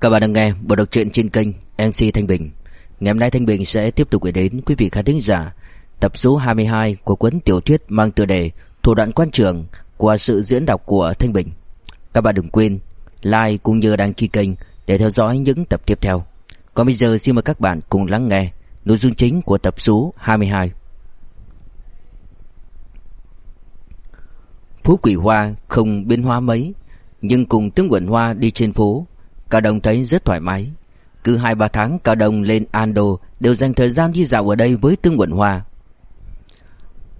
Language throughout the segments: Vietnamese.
Các bạn đang nghe bộ đọc truyện trên kênh MC Thanh Bình. Ngày hôm nay Thanh Bình sẽ tiếp tục gửi đến quý vị khán thính giả tập số 22 của cuốn tiểu thuyết mang tựa đề Thủ đoạn quan trường qua sự diễn đọc của Thanh Bình. Các bạn đừng quên like cũng như đăng ký kênh để theo dõi những tập tiếp theo. Còn bây giờ xin mời các bạn cùng lắng nghe nội dung chính của tập số 22. Phú Quỷ Hoa không biến hóa mấy, nhưng cùng tướng Quẩn Hoa đi trên phố, Cao Đồng thấy rất thoải mái. Cứ 2-3 tháng Cao Đồng lên Ando đều dành thời gian đi dạo ở đây với Tương Quẩn Hoa.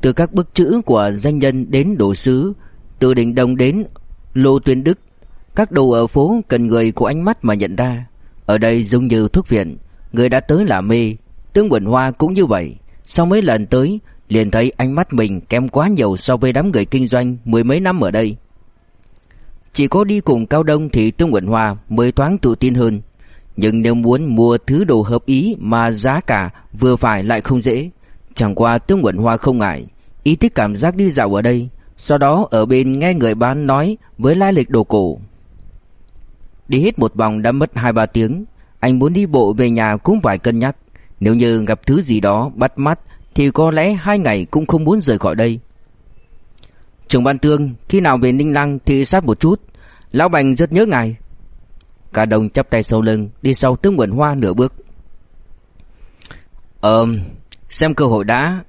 Từ các bức chữ của danh nhân đến đồ sứ, từ đỉnh đồng đến lô tuyên đức, các đồ ở phố cần người của ánh mắt mà nhận ra. Ở đây giống như thuốc viện, người đã tới là mê, Tương Quẩn Hoa cũng như vậy. Sau mấy lần tới, liền thấy ánh mắt mình kém quá nhiều so với đám người kinh doanh mười mấy năm ở đây. Chỉ có đi cùng Cao Đông thì Tương Quẩn Hoa mới thoáng tự tin hơn. Nhưng nếu muốn mua thứ đồ hợp ý mà giá cả vừa phải lại không dễ. Chẳng qua Tương Quẩn Hoa không ngại, ý thích cảm giác đi dạo ở đây, sau đó ở bên nghe người bán nói với lai lịch đồ cổ. Đi hết một vòng đã mất 2-3 tiếng, anh muốn đi bộ về nhà cũng phải cân nhắc. Nếu như gặp thứ gì đó bắt mắt thì có lẽ hai ngày cũng không muốn rời khỏi đây. Trưởng ban tương khi nào về Ninh Lăng thì sát một chút, lão Bành rất nhớ ngài. Cả đồng chắp tay sau lưng, đi sau tướng Quẩn Hoa nửa bước. Ờm, xem cơ hội đã.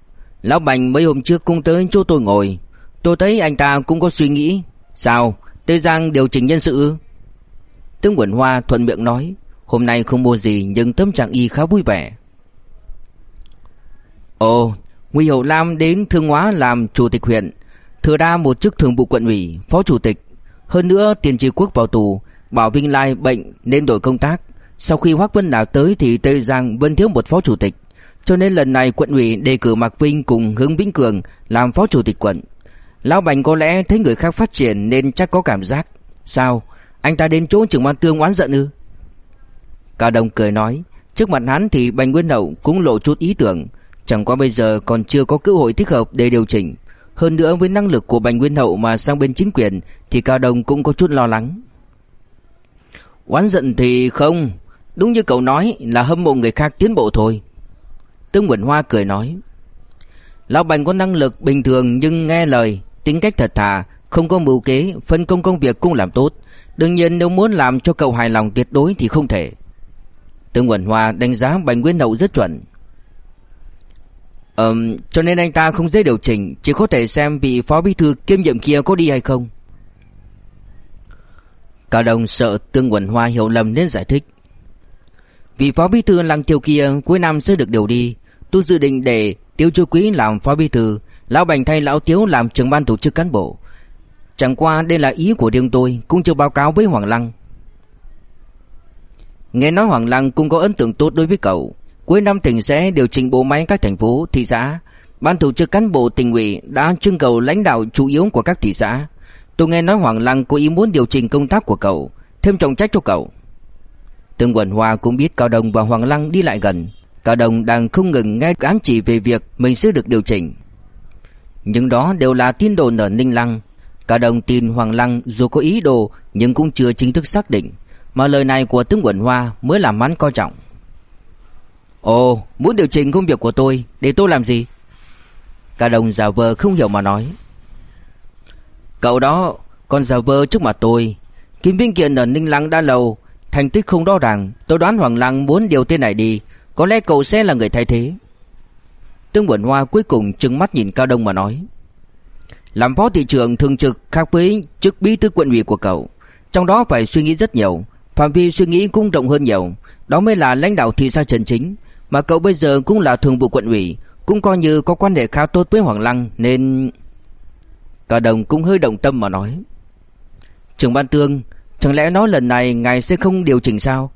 Lão Bành mấy hôm trước cũng tới chỗ tôi ngồi, tôi thấy anh ta cũng có suy nghĩ. Sao? Tây Giang điều chỉnh nhân sự tướng Quẩn Hoa thuận miệng nói, hôm nay không mua gì nhưng tâm trạng y khá vui vẻ. Ồ, Ngụy Hậu Lam đến Thương Hóa làm chủ tịch huyện, thừa đa một chức thường vụ quận ủy, phó chủ tịch. Hơn nữa tiền trì quốc vào tù, Bảo Vinh Lai bệnh nên đổi công tác. Sau khi Hoắc Vân Đào tới thì Tây Giang vẫn thiếu một phó chủ tịch. Cho nên lần này quận ủy đề cử Mạc Vinh cùng Hướng Vĩnh Cường làm phó chủ tịch quận. Lão Bành có lẽ thấy người khác phát triển nên chắc có cảm giác. Sao? Anh ta đến chỗ trưởng ban tương oán giận ư? Cao Đông cười nói, trước mặt hắn thì Bành Nguyên Hậu cũng lộ chút ý tưởng, chẳng qua bây giờ còn chưa có cơ hội thích hợp để điều chỉnh. Hơn nữa với năng lực của Bành Nguyên Hậu mà sang bên chính quyền thì Cao Đông cũng có chút lo lắng. Oán giận thì không, đúng như cậu nói là hâm mộ người khác tiến bộ thôi. Tương Quỳnh Hoa cười nói. Lão Bành có năng lực bình thường nhưng nghe lời, tính cách thật thà, không có mưu kế, phân công công việc cũng làm tốt. Đương nhiên nếu muốn làm cho cậu hài lòng tuyệt đối thì không thể. Tương Quỳnh Hoa đánh giá Bành Nguyên Hậu rất chuẩn. Ừm, cho nên anh ta không dễ điều chỉnh, chỉ có thể xem vị phó bí thư kiêm nhiệm kia có đi hay không. Cao Đông sợ Tương Quẩn Hoa hiểu lầm nên giải thích. Vị phó bí thư Lăng Tiêu kia cuối năm sẽ được điều đi, tôi dự định để Tiêu Chu Quý làm phó bí thư, lão Bành thay lão Tiếu làm trưởng ban tổ chức cán bộ. Chẳng qua đây là ý của riêng tôi, cũng chưa báo cáo với Hoàng Lăng. Nghe nói Hoàng Lăng cũng có ấn tượng tốt đối với cậu, Cuối năm tỉnh sẽ điều chỉnh bộ máy các thành phố, thị xã. Ban tổ chức cán bộ tỉnh ủy đã trưng cầu lãnh đạo chủ yếu của các thị xã. Tôi nghe nói Hoàng Lăng có ý muốn điều chỉnh công tác của cậu, thêm trọng trách cho cậu. Tương Quẩn Hoa cũng biết Cao Đồng và Hoàng Lăng đi lại gần. Cao Đồng đang không ngừng nghe ám chỉ về việc mình sẽ được điều chỉnh. Nhưng đó đều là tin đồn ở Ninh Lăng. Cao Đồng tin Hoàng Lăng dù có ý đồ nhưng cũng chưa chính thức xác định. Mà lời này của Tướng Quẩn Hoa mới làm hắn coi trọng. Ồ, muốn điều chỉnh công việc của tôi, để tôi làm gì? Cả đồng giả vờ không hiểu mà nói. Cậu đó, còn giả vờ trước mặt tôi. Kim Vinh Kiện ở Ninh Lăng đã lâu, thành tích không rõ ràng. Tôi đoán Hoàng Lăng muốn điều tên này đi, có lẽ cậu sẽ là người thay thế. Tương Quẩn Hoa cuối cùng trừng mắt nhìn Cao Đông mà nói. Làm phó thị trưởng thường trực khác với chức bí thư quận ủy của cậu. Trong đó phải suy nghĩ rất nhiều, phạm vi suy nghĩ cũng rộng hơn nhiều. Đó mới là lãnh đạo thị xã Trần Chính. Mà cậu bây giờ cũng là thường vụ quận ủy, Cũng coi như có quan hệ khá tốt với Hoàng Lăng, Nên Cả đồng cũng hơi động tâm mà nói. Trưởng ban tương, Chẳng lẽ nói lần này ngài sẽ không điều chỉnh sao?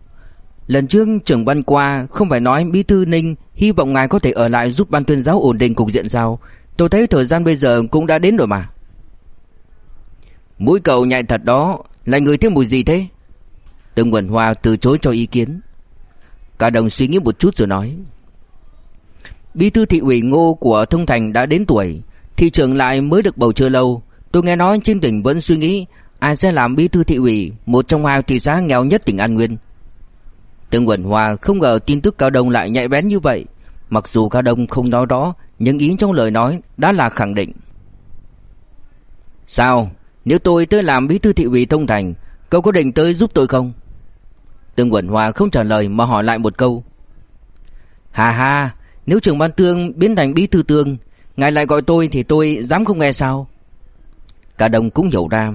Lần trước trưởng ban qua Không phải nói bí thư ninh Hy vọng ngài có thể ở lại giúp ban tuyên giáo ổn định cục diện sao? Tôi thấy thời gian bây giờ cũng đã đến rồi mà. Mũi cậu nhạy thật đó, Là người thiếu mùi gì thế? Tương Quần Hoa từ chối cho ý kiến. Cả đồng suy nghĩ một chút rồi nói Bí thư thị ủy Ngô của Thông Thành đã đến tuổi, thị trưởng lại mới được bầu chưa lâu. Tôi nghe nói trên tỉnh vẫn suy nghĩ ai sẽ làm bí thư thị ủy, một trong hai thị xã nghèo nhất tỉnh An Nguyên. Tương Quẩn Hòa không ngờ tin tức Cao Đông lại nhạy bén như vậy. Mặc dù Cao Đông không nói đó, nhưng ý trong lời nói đã là khẳng định. Sao? Nếu tôi tới làm bí thư thị ủy Thông Thành, cậu có định tới giúp tôi không? Tương Quẩn Hòa không trả lời mà hỏi lại một câu. Hà hà, nếu trưởng ban tương biến thành bí thư tương, ngài lại gọi tôi thì tôi dám không nghe sao? Cả đồng cũng hiểu ra,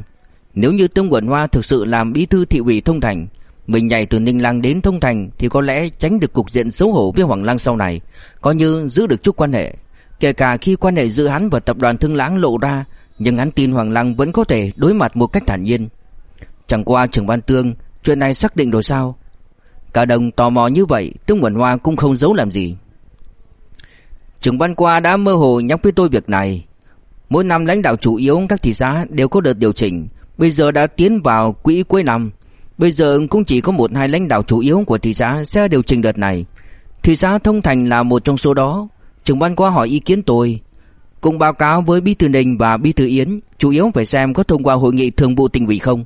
nếu như Tương Quẩn Hoa thực sự làm bí thư thị ủy Thông Thành, mình nhảy từ Ninh Lăng đến Thông Thành thì có lẽ tránh được cục diện xấu hổ với Hoàng Lăng sau này, coi như giữ được chút quan hệ. Kể cả khi quan hệ giữa hắn và tập đoàn Thương Lãng lộ ra, nhưng hắn tin Hoàng Lăng vẫn có thể đối mặt một cách thản nhiên. Chẳng qua trưởng ban tương, chuyện này xác định rồi sao? Cả đồng tò mò như vậy, Tương Quẩn Hoa cũng không giấu làm gì. Trưởng ban qua đã mơ hồ nhắc với tôi việc này. Mỗi năm lãnh đạo chủ yếu các thị xã đều có đợt điều chỉnh, bây giờ đã tiến vào quỹ cuối năm. Bây giờ cũng chỉ có một hai lãnh đạo chủ yếu của thị xã sẽ điều chỉnh đợt này. Thị xã Thông Thành là một trong số đó. Trưởng ban qua hỏi ý kiến tôi. Cùng báo cáo với Bí thư Ninh và Bí thư Yến, chủ yếu phải xem có thông qua hội nghị thường vụ tỉnh ủy không.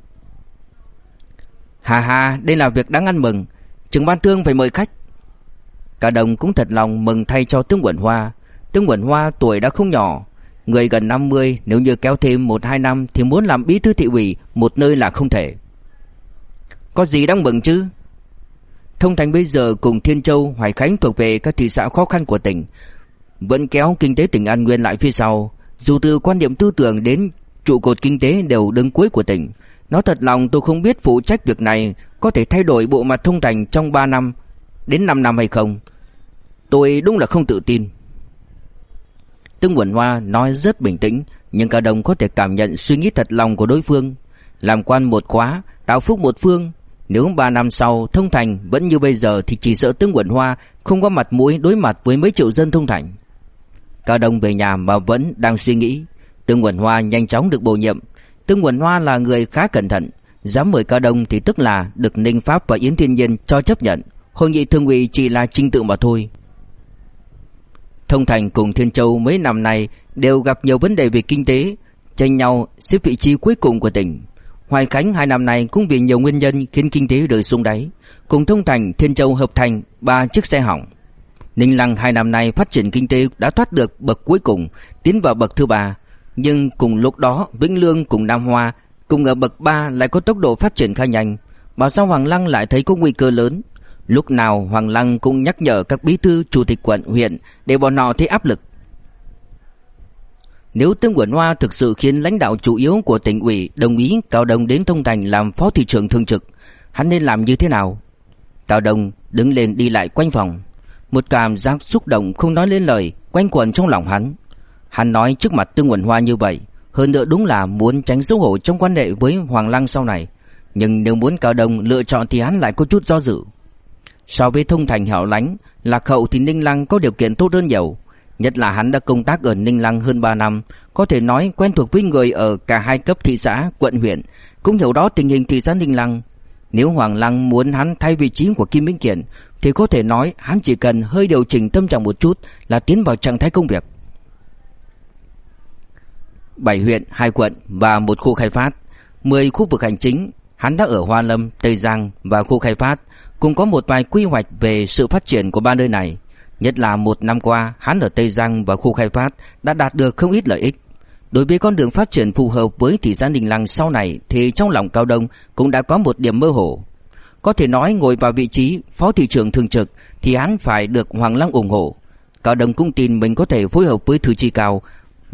Hà hà, đây là việc đáng ăn mừng. Trưởng ban thương phải mời khách. Cả đồng cũng thật lòng mừng thay cho tướng Quẩn Hoa. Tướng Quẩn Hoa tuổi đã không nhỏ, người gần 50 nếu như kéo thêm 1-2 năm thì muốn làm bí thư thị ủy một nơi là không thể. Có gì đáng mừng chứ? Thông Thành bây giờ cùng Thiên Châu, Hoài Khánh thuộc về các thị xã khó khăn của tỉnh, vẫn kéo kinh tế tỉnh An Nguyên lại phía sau. Dù từ quan điểm tư tưởng đến trụ cột kinh tế đều đứng cuối của tỉnh. Nói thật lòng tôi không biết phụ trách việc này có thể thay đổi bộ mặt Thông Thành trong 3 năm đến 5 năm hay không. Tôi đúng là không tự tin. Tương Quẩn Hoa nói rất bình tĩnh, nhưng cả đồng có thể cảm nhận suy nghĩ thật lòng của đối phương. Làm quan một khóa, tạo phúc một phương. Nếu 3 năm sau Thông Thành vẫn như bây giờ thì chỉ sợ Tương Quẩn Hoa không có mặt mũi đối mặt với mấy triệu dân Thông Thành. Cả đồng về nhà mà vẫn đang suy nghĩ. Tương Quẩn Hoa nhanh chóng được bổ nhiệm. Tương Quẩn Hoa là người khá cẩn thận. Dám mời Cao Đông thì tức là được Ninh Pháp và Yến Thiên Nhiên cho chấp nhận. Hội nghị thương ủy chỉ là trinh tự mà thôi. Thông Thành cùng Thiên Châu mấy năm nay đều gặp nhiều vấn đề về kinh tế, tranh nhau xếp vị trí cuối cùng của tỉnh. Hoài Khánh hai năm nay cũng vì nhiều nguyên nhân khiến kinh tế rơi xuống đáy. Cùng Thông Thành, Thiên Châu hợp thành ba chiếc xe hỏng. Ninh Lăng hai năm nay phát triển kinh tế đã thoát được bậc cuối cùng, tiến vào bậc thứ ba. Nhưng cùng lúc đó, Vĩnh Lương cùng Nam Hoa cùng ở bậc 3 lại có tốc độ phát triển khá nhanh. Bảo sao Hoàng Lăng lại thấy có nguy cơ lớn, Lúc nào Hoàng Lăng cũng nhắc nhở các bí thư chủ tịch quận huyện để bọn họ thấy áp lực. Nếu Tương Quẩn Hoa thực sự khiến lãnh đạo chủ yếu của tỉnh ủy đồng ý Cao Đông đến Thông Thành làm phó thị trưởng thường trực, hắn nên làm như thế nào? Cao Đông đứng lên đi lại quanh phòng, một cảm giác xúc động không nói lên lời quanh quẩn trong lòng hắn. Hắn nói trước mặt Tương Quẩn Hoa như vậy, hơn nữa đúng là muốn tránh xấu hổ trong quan hệ với Hoàng Lăng sau này. Nhưng nếu muốn Cao Đông lựa chọn thì hắn lại có chút do dự. So với thông thành hẻo lánh, lạc hậu thì Ninh Lăng có điều kiện tốt hơn nhiều. Nhất là hắn đã công tác ở Ninh Lăng hơn 3 năm, có thể nói quen thuộc với người ở cả hai cấp thị xã, quận huyện, cũng hiểu đó tình hình thị xã Ninh Lăng. Nếu Hoàng Lăng muốn hắn thay vị trí của Kim Minh Kiện, thì có thể nói hắn chỉ cần hơi điều chỉnh tâm trạng một chút là tiến vào trạng thái công việc. Bảy huyện, hai quận và một khu khai phát, 10 khu vực hành chính, hắn đã ở Hoa Lâm, Tây Giang và khu khai phát, cũng có một vài quy hoạch về sự phát triển của ba nơi này. Nhất là một năm qua, hắn ở Tây Giang và khu khai phát đã đạt được không ít lợi ích. Đối với con đường phát triển phù hợp với thị xã Ninh Lăng sau này thì trong lòng Cao Đông cũng đã có một điểm mơ hồ. Có thể nói ngồi vào vị trí phó thị trưởng thường trực thì hắn phải được Hoàng Lăng ủng hộ. Cao Đông cũng tin mình có thể phối hợp với thư chi cao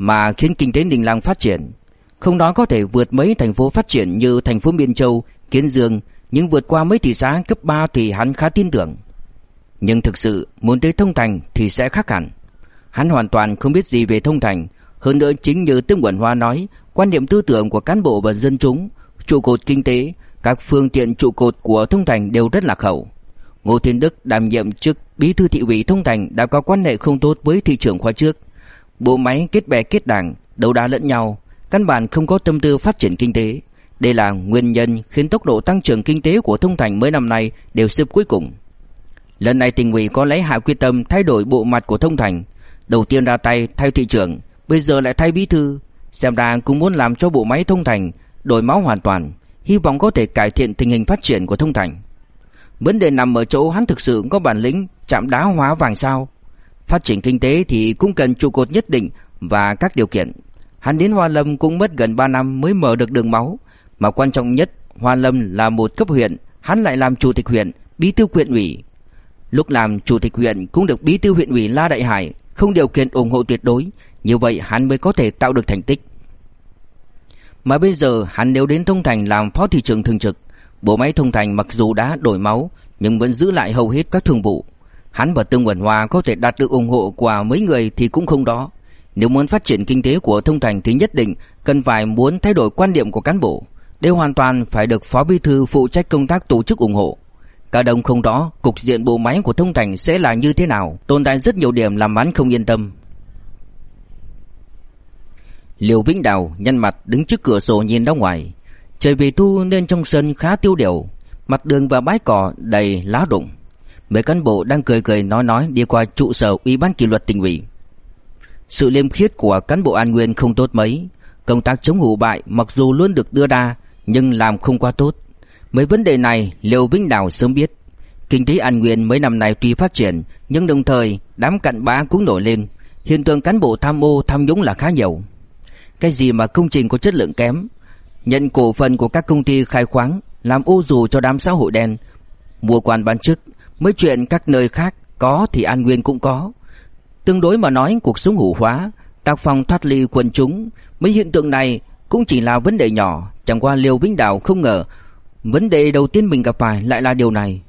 mà khiến kinh tế Ninh Lăng phát triển. Không nói có thể vượt mấy thành phố phát triển như thành phố Biên Châu, Kiến Dương nhưng vượt qua mấy thị xã cấp 3 thì hắn khá tin tưởng. Nhưng thực sự muốn tới thông thành thì sẽ khác hẳn. Hắn hoàn toàn không biết gì về thông thành, hơn nữa chính như Tương Quẩn Hoa nói, quan niệm tư tưởng của cán bộ và dân chúng, trụ cột kinh tế, các phương tiện trụ cột của thông thành đều rất lạc hậu. Ngô Thiên Đức đảm nhiệm chức bí thư thị ủy thông thành đã có quan hệ không tốt với thị trưởng khoa trước. Bộ máy kết bè kết đảng, đấu đá lẫn nhau, căn bản không có tâm tư phát triển kinh tế. Đây là nguyên nhân khiến tốc độ tăng trưởng kinh tế của Thông Thành mấy năm nay đều xếp cuối cùng. Lần này tỉnh ủy có lấy hạ quyết tâm thay đổi bộ mặt của Thông Thành. Đầu tiên ra tay thay thị trưởng Bây giờ lại thay bí thư Xem ra cũng muốn làm cho bộ máy thông thành Đổi máu hoàn toàn Hy vọng có thể cải thiện tình hình phát triển của thông thành Vấn đề nằm ở chỗ hắn thực sự có bản lĩnh chạm đá hóa vàng sao Phát triển kinh tế thì cũng cần trụ cột nhất định Và các điều kiện Hắn đến Hoa Lâm cũng mất gần 3 năm mới mở được đường máu Mà quan trọng nhất Hoa Lâm là một cấp huyện Hắn lại làm chủ tịch huyện Bí thư huyện ủy Lúc làm chủ tịch huyện cũng được bí thư huyện ủy La Đại Hải không điều kiện ủng hộ tuyệt đối, như vậy hắn mới có thể tạo được thành tích. Mà bây giờ hắn nếu đến Thông Thành làm phó thị trưởng thường trực, bộ máy Thông Thành mặc dù đã đổi máu nhưng vẫn giữ lại hầu hết các thường vụ. Hắn và Tương Quẩn Hoa có thể đạt được ủng hộ của mấy người thì cũng không đó. Nếu muốn phát triển kinh tế của Thông Thành thì nhất định cần phải muốn thay đổi quan điểm của cán bộ. Đây hoàn toàn phải được phó bí thư phụ trách công tác tổ chức ủng hộ. Cả đồng không rõ cục diện bộ máy của thông thành sẽ là như thế nào, tồn tại rất nhiều điểm làm hắn không yên tâm. Liều Vĩnh Đào nhăn mặt đứng trước cửa sổ nhìn ra ngoài. Trời về thu nên trong sân khá tiêu điều, mặt đường và bãi cỏ đầy lá rụng. Mấy cán bộ đang cười cười nói nói đi qua trụ sở Ủy ban kỷ luật tỉnh ủy. Sự liêm khiết của cán bộ An Nguyên không tốt mấy, công tác chống hủ bại mặc dù luôn được đưa ra nhưng làm không quá tốt. Mấy vấn đề này Liêu Vĩnh Đào sớm biết. Kinh tế An Nguyên mấy năm nay tuy phát triển, nhưng đồng thời đám cặn bã cũng nổi lên. Hiện tượng cán bộ tham ô tham nhũng là khá nhiều. Cái gì mà công trình có chất lượng kém, nhận cổ phần của các công ty khai khoáng, làm ô dù cho đám xã hội đen, mua quan bán chức, mấy chuyện các nơi khác có thì An Nguyên cũng có. Tương đối mà nói cuộc sống hủ hóa, tác phong thoát ly quần chúng, mấy hiện tượng này cũng chỉ là vấn đề nhỏ, chẳng qua Liêu Vĩnh Đào không ngờ Vấn đề đầu tiên mình gặp phải lại là điều này.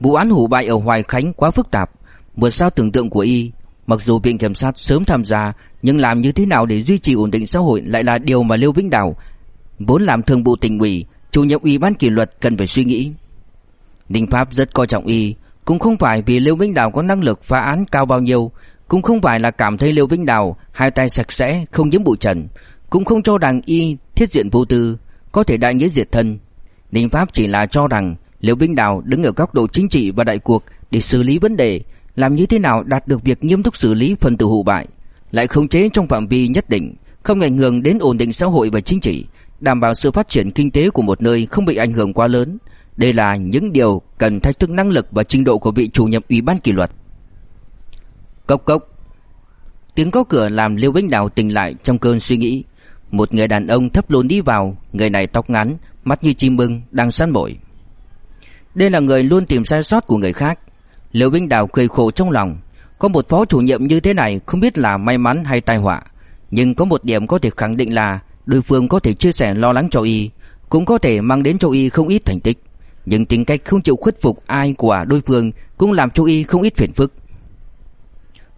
Vụ án hủ bại ở Hoài Khánh quá phức tạp, vượt xa tưởng tượng của y. Mặc dù viện kiểm sát sớm tham gia, nhưng làm như thế nào để duy trì ổn định xã hội lại là điều mà Liêu Vĩnh Đào vốn làm thường vụ tỉnh ủy, chủ nhiệm ủy ban kỷ luật cần phải suy nghĩ. Ninh Pháp rất coi trọng y, cũng không phải vì Liêu Vĩnh Đào có năng lực phá án cao bao nhiêu, cũng không phải là cảm thấy Liêu Vĩnh Đào hai tay sạch sẽ, không nhiễm bụi trần, cũng không cho rằng y thiết diện vô tư, có thể đại nghĩa diệt thân, Ninh Pháp chỉ là cho rằng Liêu Vĩnh Đào đứng ở góc độ chính trị và đại cuộc để xử lý vấn đề, làm như thế nào đạt được việc nghiêm túc xử lý phần tử hủ bại, lại khống chế trong phạm vi nhất định, không ảnh hưởng đến ổn định xã hội và chính trị, đảm bảo sự phát triển kinh tế của một nơi không bị ảnh hưởng quá lớn. Đây là những điều cần thách thức năng lực và trình độ của vị chủ nhiệm ủy ban kỷ luật. Cốc cốc. Tiếng có cửa làm Liêu Bính Đào tỉnh lại trong cơn suy nghĩ. Một người đàn ông thấp lùn đi vào, người này tóc ngắn, mắt như chim bưng đang săn mồi. Đây là người luôn tìm sai sót của người khác. liêu Vinh Đào cười khổ trong lòng, có một phó chủ nhiệm như thế này không biết là may mắn hay tai họa, nhưng có một điểm có thể khẳng định là đối phương có thể chia sẻ lo lắng cho y, cũng có thể mang đến cho y không ít thành tích, nhưng tính cách không chịu khuất phục ai của đối phương cũng làm cho y không ít phiền phức.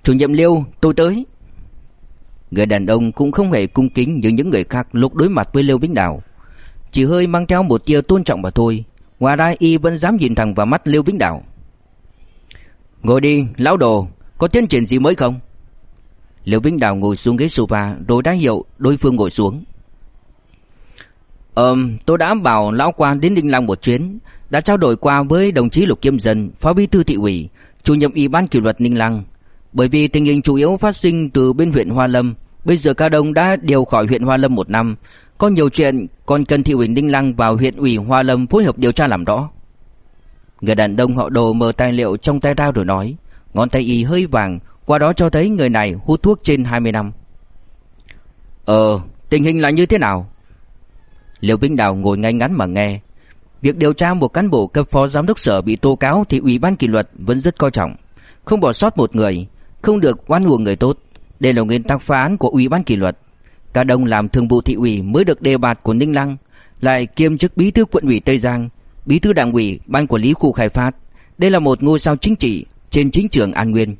Chủ nhiệm Liêu, tôi tới. Người đàn ông cũng không hề cung kính như những người khác lúc đối mặt với Liêu Vĩnh Đào. Chỉ hơi mang theo một tia tôn trọng mà thôi Ngoài ra y vẫn dám nhìn thẳng vào mắt Liêu Vĩnh Đào. Ngồi đi, lão đồ Có tiến triển gì mới không Liêu Vĩnh Đào ngồi xuống ghế sofa Rồi đã hiệu đối phương ngồi xuống Ờm, tôi đã bảo lão quan đến Đinh Lăng một chuyến đã trao đổi qua với đồng chí Lục Kiêm Dân Phó bí thư thị ủy Chủ nhiệm ủy ban kỷ luật Ninh Lăng Bởi vì tình hình chủ yếu phát sinh từ bên huyện Hoa Lâm Bây giờ Cao Đông đã điều khỏi huyện Hoa Lâm một năm có nhiều chuyện còn cần thị ủy Ninh Lăng vào huyện ủy Hoa Lâm phối hợp điều tra làm rõ. Người đàn ông họ đồ mở tài liệu trong tay ra rồi nói, ngón tay y hơi vàng, qua đó cho thấy người này hút thuốc trên 20 năm. Ờ, tình hình là như thế nào? Liễu Vĩnh Đào ngồi ngay ngắn mà nghe. Việc điều tra một cán bộ cấp phó giám đốc sở bị tố cáo thì ủy ban kỷ luật vẫn rất coi trọng, không bỏ sót một người, không được oan uổng người tốt. Đây là nguyên tắc phá án của ủy ban kỷ luật. Cả Đông làm thường vụ thị ủy mới được đề bạt của Ninh Lăng, lại kiêm chức bí thư quận ủy Tây Giang, bí thư đảng ủy ban quản lý khu khai phát. Đây là một ngôi sao chính trị trên chính trường An Nguyên.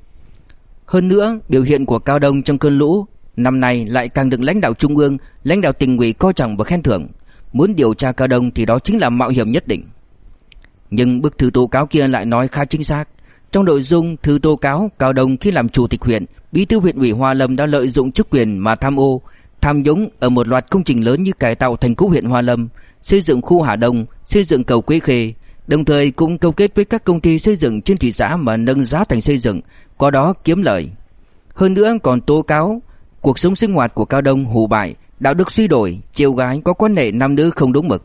Hơn nữa, biểu hiện của Cao Đông trong cơn lũ năm nay lại càng được lãnh đạo trung ương, lãnh đạo tỉnh ủy coi trọng và khen thưởng. Muốn điều tra Cao Đông thì đó chính là mạo hiểm nhất định. Nhưng bức thư tố cáo kia lại nói khá chính xác. Trong nội dung thư tố cáo, Cao Đông khi làm chủ tịch huyện, bí thư huyện ủy Hoa Lâm đã lợi dụng chức quyền mà tham ô, tham nhũng ở một loạt công trình lớn như cải tạo thành phố huyện Hoa Lâm, xây dựng khu Hà Đông, xây dựng cầu Quế Khê, đồng thời cũng câu kết với các công ty xây dựng trên thị xã mà nâng giá thành xây dựng, qua đó kiếm lợi. Hơn nữa còn tố cáo cuộc sống sinh hoạt của Cao Đông hủ bại, đạo đức suy đổi, chiều gái có quan hệ nam nữ không đúng mực.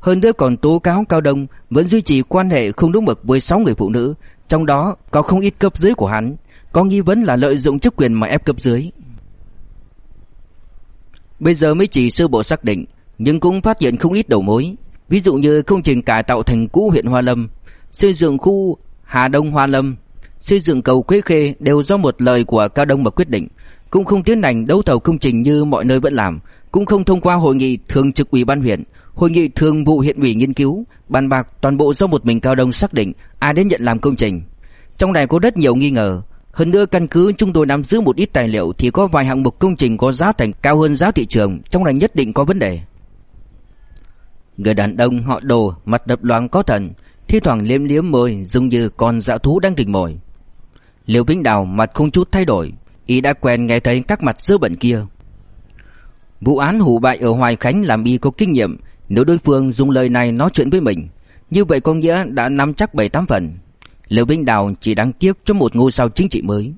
Hơn nữa còn tố cáo Cao Đông vẫn duy trì quan hệ không đúng mực với 6 người phụ nữ, trong đó có không ít cấp dưới của hắn, có nghi vấn là lợi dụng chức quyền mà ép cấp dưới. Bây giờ mới chỉ sơ bộ xác định, nhưng cũng phát hiện không ít đầu mối, ví dụ như công trình cải tạo thành cũ huyện Hoa Lâm, xây dựng khu Hà Đông Hoa Lâm, xây dựng cầu Quế Khê đều do một lời của Cao Đông mà quyết định, cũng không tiến hành đấu thầu công trình như mọi nơi vẫn làm, cũng không thông qua hội nghị thường trực ủy ban huyện, hội nghị thường vụ huyện ủy nghiên cứu, bàn bạc toàn bộ do một mình Cao Đông xác định ai đến nhận làm công trình. Trong này có rất nhiều nghi ngờ, hơn nữa căn cứ chúng tôi nắm giữ một ít tài liệu thì có vài hạng mục công trình có giá thành cao hơn giá thị trường, trong này nhất định có vấn đề. Người đàn ông họ Đồ, mặt đập loáng có thần, thi thoảng liếm liếm môi, giống như con dạo thú đang rình mồi. Liễu Vĩnh Đào mặt không chút thay đổi, y đã quen nghe thấy các mặt dơ bẩn kia. Vụ án hủ bại ở Hoài Khánh làm y có kinh nghiệm, nếu đối phương dùng lời này nói chuyện với mình, như vậy có nghĩa đã nắm chắc 7-8 phần. Lưu Vinh Đào chỉ đáng tiếc cho một ngôi sao chính trị mới.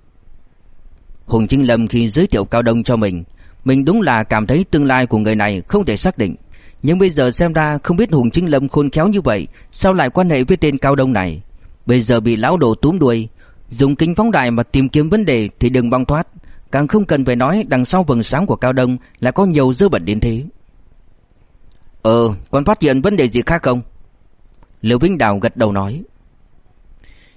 Hùng Chính Lâm khi giới thiệu Cao Đông cho mình, mình đúng là cảm thấy tương lai của người này không thể xác định. Nhưng bây giờ xem ra không biết Hùng Chính Lâm khôn khéo như vậy, sao lại quan hệ với tên Cao Đông này? Bây giờ bị lão đồ túm đuôi, dùng kính phóng đại mà tìm kiếm vấn đề thì đừng băng thoát, càng không cần phải nói đằng sau vầng sáng của Cao Đông là có nhiều dư bẩn đến thế. Ờ, còn phát hiện vấn đề gì khác không? Liễu Vĩnh Đào gật đầu nói.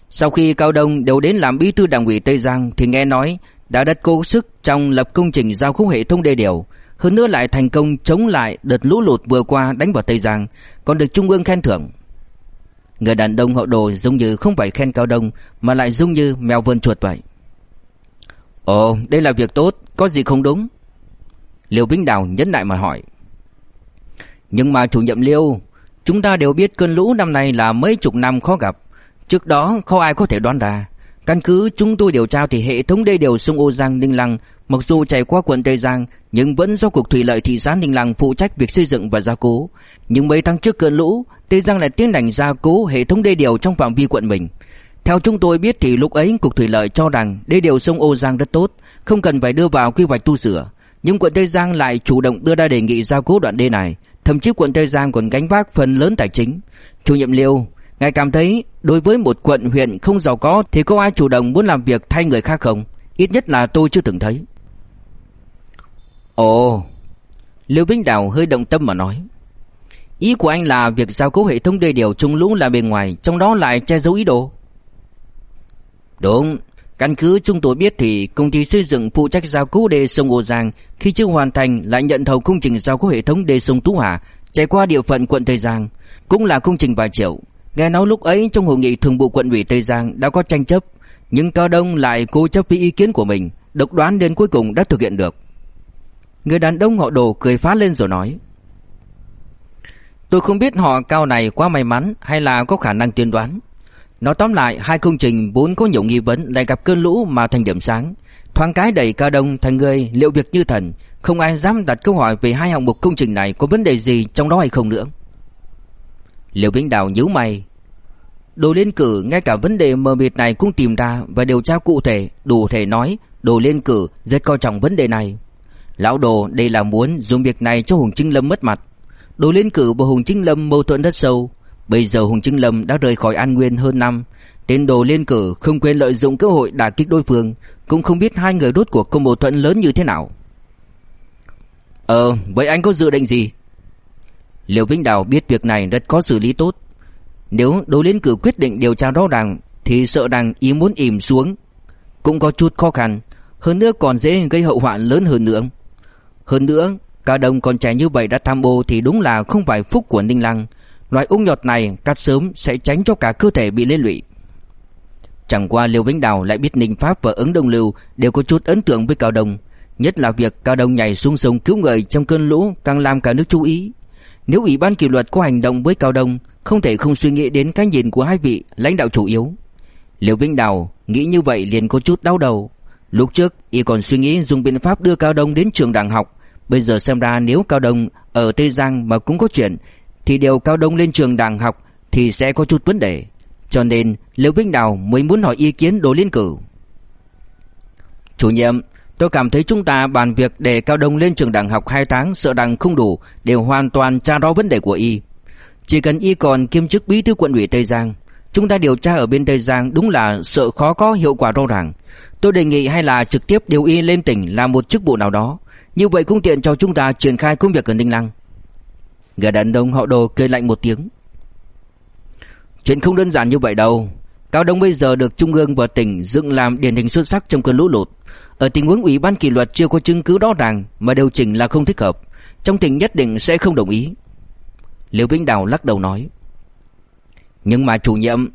Sau khi Cao Đông đều đến làm bí thư đảng ủy Tây Giang thì nghe nói đã đặt cố sức trong lập công trình giao khúc hệ thống đê điều, hơn nữa lại thành công chống lại đợt lũ lụt vừa qua đánh vào Tây Giang, còn được Trung ương khen thưởng. Người đàn ông họ đồ giống như không phải khen Cao Đông mà lại giống như mèo vươn chuột vậy. Ồ, đây là việc tốt, có gì không đúng? Liêu Vĩnh Đào nhấn lại mà hỏi. Nhưng mà chủ nhiệm Liêu, chúng ta đều biết cơn lũ năm nay là mấy chục năm khó gặp. Trước đó không ai có thể đoán ra. Căn cứ chúng tôi điều tra thì hệ thống đê điều sông Ô Giang Ninh Lăng mặc dù chảy qua quận Tây Giang nhưng vẫn do cục thủy lợi thị xã Ninh Lăng phụ trách việc xây dựng và gia cố. Nhưng mấy tháng trước cơn lũ, Tây Giang lại tiến hành gia cố hệ thống đê điều trong phạm vi quận mình. Theo chúng tôi biết thì lúc ấy cục thủy lợi cho rằng đê điều sông Ô Giang rất tốt, không cần phải đưa vào quy hoạch tu sửa. Nhưng quận Tây Giang lại chủ động đưa ra đề nghị gia cố đoạn đê này, thậm chí quận Tây Giang còn gánh vác phần lớn tài chính. Chủ nhiệm Liêu, ngài cảm thấy đối với một quận huyện không giàu có thì có ai chủ động muốn làm việc thay người khác không? Ít nhất là tôi chưa từng thấy. Ồ, Lưu Vĩnh Đào hơi động tâm mà nói. Ý của anh là việc giao cố hệ thống đê điều trung lũ là bề ngoài, trong đó lại che giấu ý đồ. Đúng, căn cứ chúng tôi biết thì công ty xây dựng phụ trách giao cố đê sông Ô Giang khi chưa hoàn thành lại nhận thầu công trình giao cố hệ thống đê sông Tú Hà chạy qua địa phận quận Tây Giang, cũng là công trình vài triệu. Nghe nói lúc ấy trong hội nghị thường vụ quận ủy Tây Giang đã có tranh chấp, nhưng Cao Đông lại cố chấp với ý kiến của mình, độc đoán đến cuối cùng đã thực hiện được. Người đàn ông họ đồ cười phá lên rồi nói. Tôi không biết họ cao này quá may mắn hay là có khả năng tiên đoán. Nói tóm lại, hai công trình vốn có nhiều nghi vấn lại gặp cơn lũ mà thành điểm sáng. Thoáng cái đẩy cao đông, thành người, liệu việc như thần, Không ai dám đặt câu hỏi về hai hạng mục công trình này có vấn đề gì trong đó hay không nữa. Liệu Vĩnh Đào nhíu mày. Đồ liên cử ngay cả vấn đề mờ mịt này cũng tìm ra và điều tra cụ thể, Đủ thể nói, đồ liên cử rất coi trọng vấn đề này. Lão đồ đây là muốn dùng việc này cho Hùng Trinh Lâm mất mặt. Đồ liên cử và Hùng Trinh Lâm mâu thuẫn rất sâu. Bây giờ Hùng Trinh Lâm đã rời khỏi An Nguyên hơn năm. Tên đồ liên cử không quên lợi dụng cơ hội đả kích đối phương, cũng không biết hai người đốt cuộc có mâu thuẫn lớn như thế nào. Ờ, vậy anh có dự định gì? Liêu Vĩnh Đào biết việc này rất có xử lý tốt. Nếu đồ liên cử quyết định điều tra rõ ràng thì sợ rằng ý muốn ìm xuống cũng có chút khó khăn, hơn nữa còn dễ gây hậu họa lớn hơn nữa. Hơn nữa, Cao đồng còn trẻ như vậy đã tham ô thì đúng là không phải phúc của Ninh Lăng. Loại ung nhọt này cắt sớm sẽ tránh cho cả cơ thể bị liên lụy. Chẳng qua Liêu Vĩnh Đào lại biết Ninh Pháp và ứng Đông Lưu đều có chút ấn tượng với Cao Đông. Nhất là việc Cao Đông nhảy xuống sông cứu người trong cơn lũ càng làm cả nước chú ý. Nếu Ủy ban kỷ luật có hành động với Cao Đông, không thể không suy nghĩ đến cái nhìn của hai vị lãnh đạo chủ yếu. Liêu Vĩnh Đào nghĩ như vậy liền có chút đau đầu. Lúc trước y còn suy nghĩ dùng biện pháp đưa Cao Đông đến trường đảng học Bây giờ xem ra nếu Cao Đông ở Tây Giang mà cũng có chuyện Thì điều Cao Đông lên trường đảng học Thì sẽ có chút vấn đề Cho nên Liễu vĩnh Đào mới muốn hỏi ý kiến Đồ Liên Cử Chủ nhiệm, tôi cảm thấy chúng ta bàn việc để Cao Đông lên trường đảng học 2 tháng sợ rằng không đủ để hoàn toàn tra rõ vấn đề của y. Chỉ cần y còn kiêm chức bí thư quận ủy Tây Giang, chúng ta điều tra ở bên Tây Giang đúng là sợ khó có hiệu quả rõ ràng. Tôi đề nghị hay là trực tiếp điều y lên tỉnh làm một chức vụ nào đó, như vậy cũng tiện cho chúng ta triển khai công việc ở Ninh Lăng. Người đàn ông họ Đồ cười lạnh một tiếng. Chuyện không đơn giản như vậy đâu. Cao Đông bây giờ được Trung ương và tỉnh dựng làm điển hình xuất sắc trong cơn lũ lụt. Ở tình huống ủy ban kỷ luật chưa có chứng cứ rõ ràng mà điều chỉnh là không thích hợp, trong tỉnh nhất định sẽ không đồng ý. Liễu Vĩnh Đào lắc đầu nói: "Nhưng mà chủ nhiệm,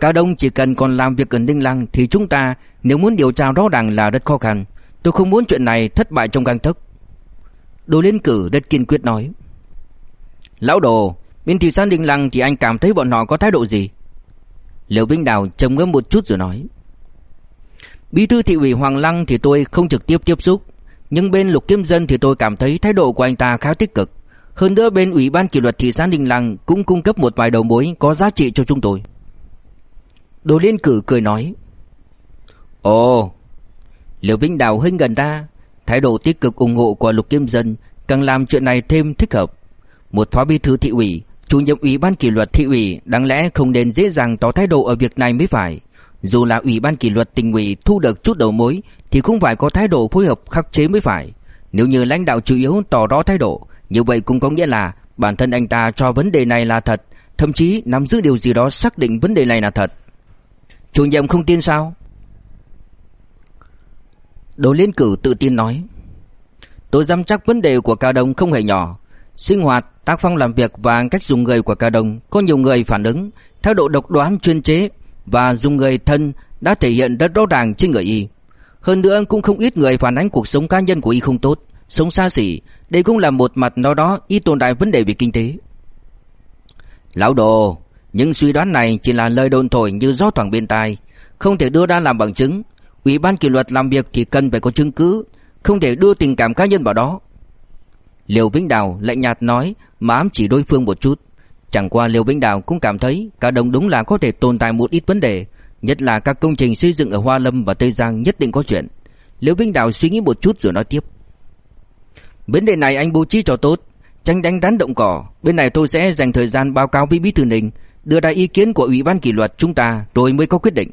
Cao Đông chỉ cần còn làm việc ở Ninh Lăng thì chúng ta nếu muốn điều tra rõ ràng là rất khó khăn. Tôi không muốn chuyện này thất bại trong gang tấc." Đồ Liên Cử rất kiên quyết nói: "Lão Đồ, bên thị xã đình Lăng thì anh cảm thấy bọn họ có thái độ gì?" Liễu Vĩnh Đào trầm ngâm một chút rồi nói: Bí thư thị ủy Hoàng Lăng thì tôi không trực tiếp tiếp xúc, nhưng bên Lục Kiếm Dân thì tôi cảm thấy thái độ của anh ta khá tích cực. Hơn nữa bên Ủy ban kỷ luật thị xã Ninh Lăng cũng cung cấp một vài đầu mối có giá trị cho chúng tôi. Đồ Liên Cử cười nói. Ồ, Liễu Vĩnh Đào hơi gần ra, thái độ tích cực ủng hộ của Lục kim Dân càng làm chuyện này thêm thích hợp. Một phó bí thư thị ủy, chủ nhiệm ủy ban kỷ luật thị ủy đáng lẽ không nên dễ dàng tỏ thái độ ở việc này mới phải. Dù là ủy ban kỷ luật tỉnh ủy thu được chút đầu mối thì cũng phải có thái độ phối hợp khắc chế mới phải. Nếu như lãnh đạo chủ yếu tỏ rõ thái độ, như vậy cũng có nghĩa là bản thân anh ta cho vấn đề này là thật, thậm chí nắm giữ điều gì đó xác định vấn đề này là thật. Chủ nhiệm không tin sao? Đồ Liên Cử tự tin nói. Tôi dám chắc vấn đề của Cao Đông không hề nhỏ. Sinh hoạt, tác phong làm việc và cách dùng người của Cao Đông có nhiều người phản ứng, thái độ độc đoán chuyên chế và dùng người thân đã thể hiện rất rõ ràng trên người y. Hơn nữa cũng không ít người phản ánh cuộc sống cá nhân của y không tốt, sống xa xỉ, đây cũng là một mặt nào đó y tồn tại vấn đề về kinh tế. Lão đồ, những suy đoán này chỉ là lời đồn thổi như gió thoảng bên tai, không thể đưa ra làm bằng chứng. Ủy ban kỷ luật làm việc thì cần phải có chứng cứ, không thể đưa tình cảm cá nhân vào đó. Liêu Vĩnh Đào lạnh nhạt nói mà ám chỉ đối phương một chút. Chẳng qua Liêu Vĩnh Đào cũng cảm thấy cả đồng đúng là có thể tồn tại một ít vấn đề, nhất là các công trình xây dựng ở Hoa Lâm và Tây Giang nhất định có chuyện. Liêu Vĩnh Đào suy nghĩ một chút rồi nói tiếp. Vấn đề này anh bố trí cho tốt, tránh đánh đắn động cỏ, bên này tôi sẽ dành thời gian báo cáo với Bí thư Ninh, đưa ra ý kiến của Ủy ban kỷ luật chúng ta rồi mới có quyết định.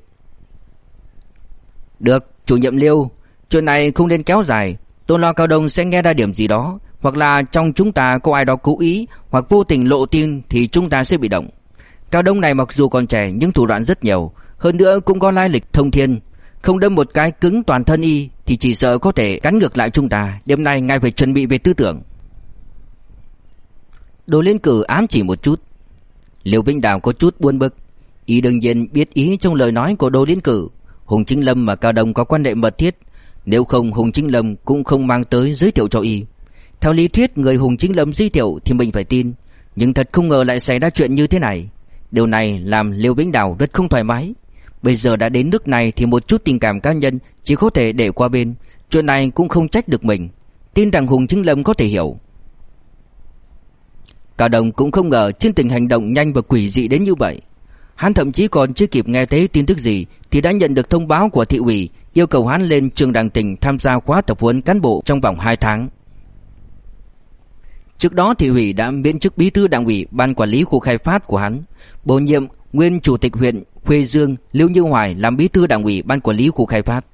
Được, chủ nhiệm Liêu, chuyện này không nên kéo dài, tôi lo Cao Đông sẽ nghe ra điểm gì đó, hoặc là trong chúng ta có ai đó cố ý hoặc vô tình lộ tin thì chúng ta sẽ bị động. Cao Đông này mặc dù còn trẻ nhưng thủ đoạn rất nhiều, hơn nữa cũng có lai lịch thông thiên, không đâm một cái cứng toàn thân y thì chỉ sợ có thể cắn ngược lại chúng ta, đêm nay ngài phải chuẩn bị về tư tưởng. Đồ Liên Cử ám chỉ một chút. liêu Vinh Đào có chút buồn bực, y đương nhiên biết ý trong lời nói của Đồ Liên Cử, Hùng Chính Lâm và Cao Đông có quan hệ mật thiết, nếu không Hùng Chính Lâm cũng không mang tới giới thiệu cho y. Theo lý thuyết người Hùng Chính Lâm giới thiệu thì mình phải tin, nhưng thật không ngờ lại xảy ra chuyện như thế này. Điều này làm Liêu Vĩnh Đào rất không thoải mái. Bây giờ đã đến nước này thì một chút tình cảm cá nhân chỉ có thể để qua bên, chuyện này cũng không trách được mình. Tin rằng Hùng Chính Lâm có thể hiểu. Cao Đồng cũng không ngờ trên tình hành động nhanh và quỷ dị đến như vậy. Hắn thậm chí còn chưa kịp nghe thấy tin tức gì thì đã nhận được thông báo của thị ủy yêu cầu hắn lên trường đảng tỉnh tham gia khóa tập huấn cán bộ trong vòng 2 tháng. Trước đó thị ủy đã miễn chức bí thư đảng ủy ban quản lý khu khai phát của hắn, bổ nhiệm nguyên chủ tịch huyện Khuê Dương Lưu Như Hoài làm bí thư đảng ủy ban quản lý khu khai phát.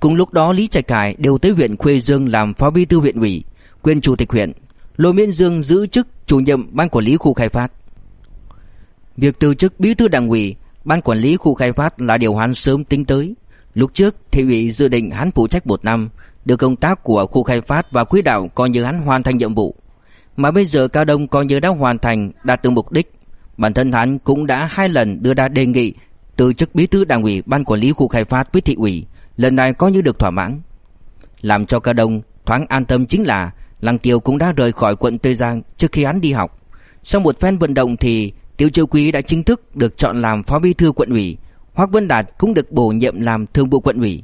Cùng lúc đó Lý Trạch Hải đều tới huyện Khuê Dương làm phó bí thư huyện ủy, quyền chủ tịch huyện. Lô Miễn Dương giữ chức chủ nhiệm ban quản lý khu khai phát. Việc từ chức bí thư đảng ủy, ban quản lý khu khai phát là điều hắn sớm tính tới. Lúc trước, thị ủy dự định hắn phụ trách một năm, được công tác của khu khai phát và quỹ đạo coi như hắn hoàn thành nhiệm vụ. Mà bây giờ Cao Đông coi như đã hoàn thành đạt được mục đích. Bản thân hắn cũng đã hai lần đưa ra đề nghị từ chức bí thư đảng ủy ban quản lý khu khai phát với thị ủy, lần này coi như được thỏa mãn. Làm cho Cao Đông thoáng an tâm chính là Lăng Tiêu cũng đã rời khỏi quận Tây Giang trước khi hắn đi học. Sau một phen vận động thì Tiêu Châu Quý đã chính thức được chọn làm phó bí thư quận ủy, Hoắc Vân Đạt cũng được bổ nhiệm làm thường vụ quận ủy.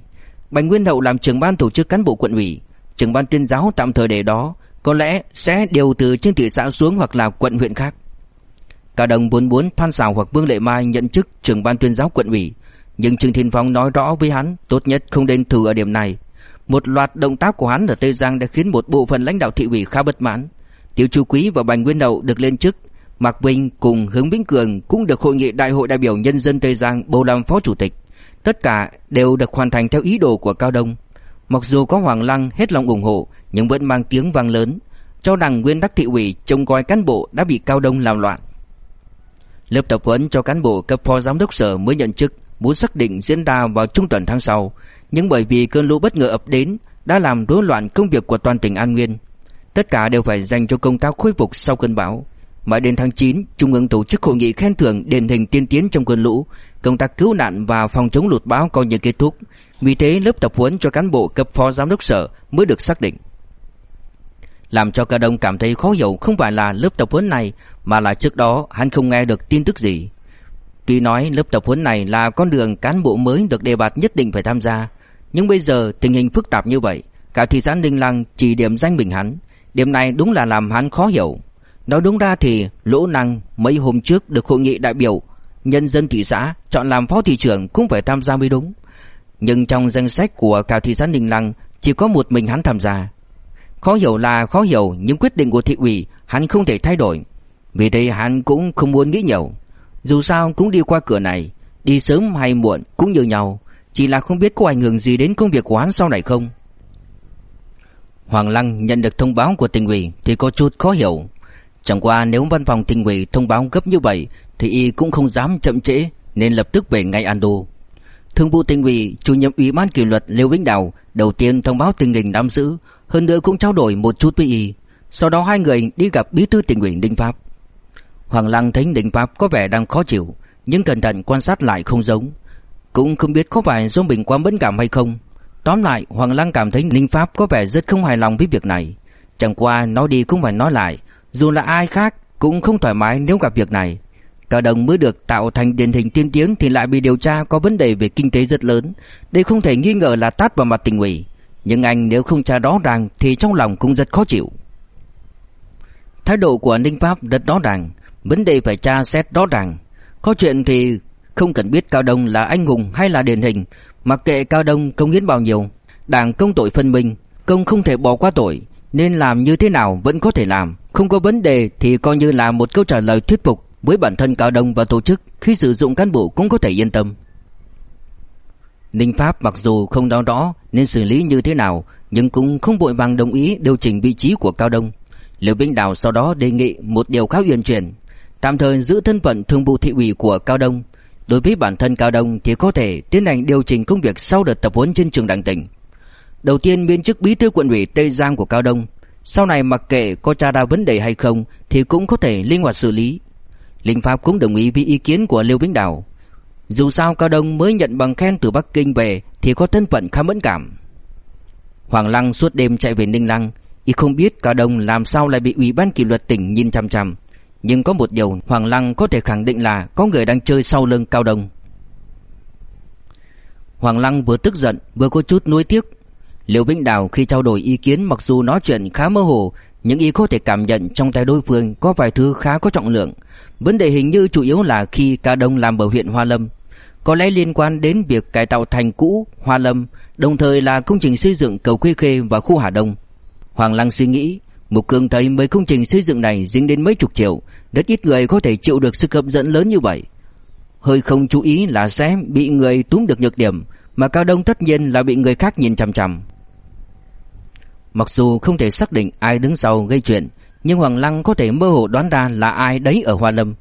Bành Nguyên Hậu làm trưởng ban tổ chức cán bộ quận ủy, trưởng ban tuyên giáo tạm thời để đó, có lẽ sẽ điều từ trên thị xã xuống hoặc là quận huyện khác. Cả đồng muốn muốn Phan Sào hoặc Vương Lệ Mai nhận chức trưởng ban tuyên giáo quận ủy, nhưng Trương Thiên Phong nói rõ với hắn tốt nhất không nên thử ở điểm này. Một loạt động tác của hắn ở Tây Giang đã khiến một bộ phận lãnh đạo thị ủy khá bất mãn. Tiêu Chu Quý và Bành Nguyên Đậu được lên chức, Mạc Vinh cùng Hướng Vĩnh Cường cũng được hội nghị Đại hội đại biểu nhân dân Tây Giang bầu làm phó chủ tịch. Tất cả đều được hoàn thành theo ý đồ của Cao Đông. Mặc dù có Hoàng Lăng hết lòng ủng hộ, nhưng vẫn mang tiếng vang lớn, cho rằng nguyên đắc thị ủy trông coi cán bộ đã bị Cao Đông làm loạn. Lớp tập huấn cho cán bộ cấp phó giám đốc sở mới nhận chức, muốn xác định diễn ra vào trung tuần tháng sau, nhưng bởi vì cơn lũ bất ngờ ập đến đã làm rối loạn công việc của toàn tỉnh An Nguyên. Tất cả đều phải dành cho công tác khôi phục sau cơn bão. Mãi đến tháng 9, Trung ương tổ chức hội nghị khen thưởng điển hình tiên tiến trong cơn lũ, công tác cứu nạn và phòng chống lụt bão coi như kết thúc. Vì thế lớp tập huấn cho cán bộ cấp phó giám đốc sở mới được xác định. Làm cho cả đông cảm thấy khó hiểu không phải là lớp tập huấn này mà là trước đó hắn không nghe được tin tức gì. Tuy nói lớp tập huấn này là con đường cán bộ mới được đề bạt nhất định phải tham gia, nhưng bây giờ tình hình phức tạp như vậy, cả thị xã Ninh Lăng chỉ điểm danh mình hắn, điểm này đúng là làm hắn khó hiểu. Nói đúng ra thì Lỗ Năng mấy hôm trước được hội nghị đại biểu nhân dân thị xã chọn làm phó thị trưởng cũng phải tham gia mới đúng. Nhưng trong danh sách của cả thị xã Ninh Lăng chỉ có một mình hắn tham gia. Khó hiểu là khó hiểu những quyết định của thị ủy hắn không thể thay đổi. Vì thế hắn cũng không muốn nghĩ nhiều. Dù sao cũng đi qua cửa này, đi sớm hay muộn cũng như nhau, chỉ là không biết có ảnh hưởng gì đến công việc của hắn sau này không. Hoàng Lăng nhận được thông báo của tỉnh ủy thì có chút khó hiểu. Chẳng qua nếu văn phòng tỉnh ủy thông báo gấp như vậy thì y cũng không dám chậm trễ nên lập tức về ngay Ando. Thường vụ tỉnh ủy, chủ nhiệm ủy ban kỷ luật Liêu Vĩnh Đào đầu tiên thông báo tình hình nắm giữ, hơn nữa cũng trao đổi một chút với y. Sau đó hai người đi gặp bí thư tỉnh ủy Đinh Pháp. Hoàng Lăng thấy Đinh Pháp có vẻ đang khó chịu, nhưng cẩn thận quan sát lại không giống. Cũng không biết có phải do mình quá mẫn cảm hay không. Tóm lại, Hoàng Lăng cảm thấy Ninh Pháp có vẻ rất không hài lòng với việc này. Chẳng qua nói đi cũng phải nói lại, dù là ai khác cũng không thoải mái nếu gặp việc này. Cao Đồng mới được tạo thành điển hình tiên tiến thì lại bị điều tra có vấn đề về kinh tế rất lớn. Đây không thể nghi ngờ là tát vào mặt tình ủy. Nhưng anh nếu không tra rõ ràng thì trong lòng cũng rất khó chịu. Thái độ của Ninh Pháp rất rõ ràng, vấn đề phải tra xét rõ ràng. Có chuyện thì không cần biết Cao Đông là anh hùng hay là điển hình, mặc kệ Cao Đông công hiến bao nhiêu, đảng công tội phân minh, công không thể bỏ qua tội, nên làm như thế nào vẫn có thể làm, không có vấn đề thì coi như là một câu trả lời thuyết phục với bản thân Cao Đông và tổ chức khi sử dụng cán bộ cũng có thể yên tâm. Ninh Pháp mặc dù không đau rõ nên xử lý như thế nào, nhưng cũng không vội vàng đồng ý điều chỉnh vị trí của Cao Đông. Liễu Vĩnh Đào sau đó đề nghị một điều khác uyển chuyển, tạm thời giữ thân phận thường vụ thị ủy của Cao Đông. Đối với bản thân Cao Đông thì có thể tiến hành điều chỉnh công việc sau đợt tập huấn trên trường đảng tỉnh. Đầu tiên miễn chức bí thư quận ủy Tây Giang của Cao Đông, sau này mặc kệ có tra ra vấn đề hay không thì cũng có thể linh hoạt xử lý. Linh Pháp cũng đồng ý với ý kiến của Liêu Vĩnh Đào. Dù sao Cao Đông mới nhận bằng khen từ Bắc Kinh về thì có thân phận khá mẫn cảm. Hoàng Lăng suốt đêm chạy về Ninh Lăng, y không biết Cao Đông làm sao lại bị Ủy ban kỷ luật tỉnh nhìn chằm chằm. Nhưng có một điều Hoàng Lăng có thể khẳng định là có người đang chơi sau lưng Cao Đông. Hoàng Lăng vừa tức giận vừa có chút nuối tiếc. Liêu Vĩnh Đào khi trao đổi ý kiến mặc dù nói chuyện khá mơ hồ, nhưng y có thể cảm nhận trong tay đối phương có vài thứ khá có trọng lượng. Vấn đề hình như chủ yếu là khi Cao Đông làm ở huyện Hoa Lâm, có lẽ liên quan đến việc cải tạo thành cũ Hoa Lâm, đồng thời là công trình xây dựng cầu Quy Khê và khu Hà Đông. Hoàng Lăng suy nghĩ, Mục Cường thấy mấy công trình xây dựng này dính đến mấy chục triệu, rất ít người có thể chịu được sức hấp dẫn lớn như vậy. Hơi không chú ý là sẽ bị người túm được nhược điểm, mà Cao Đông tất nhiên là bị người khác nhìn chằm chằm. Mặc dù không thể xác định ai đứng sau gây chuyện, nhưng Hoàng Lăng có thể mơ hồ đoán ra là ai đấy ở Hoa Lâm.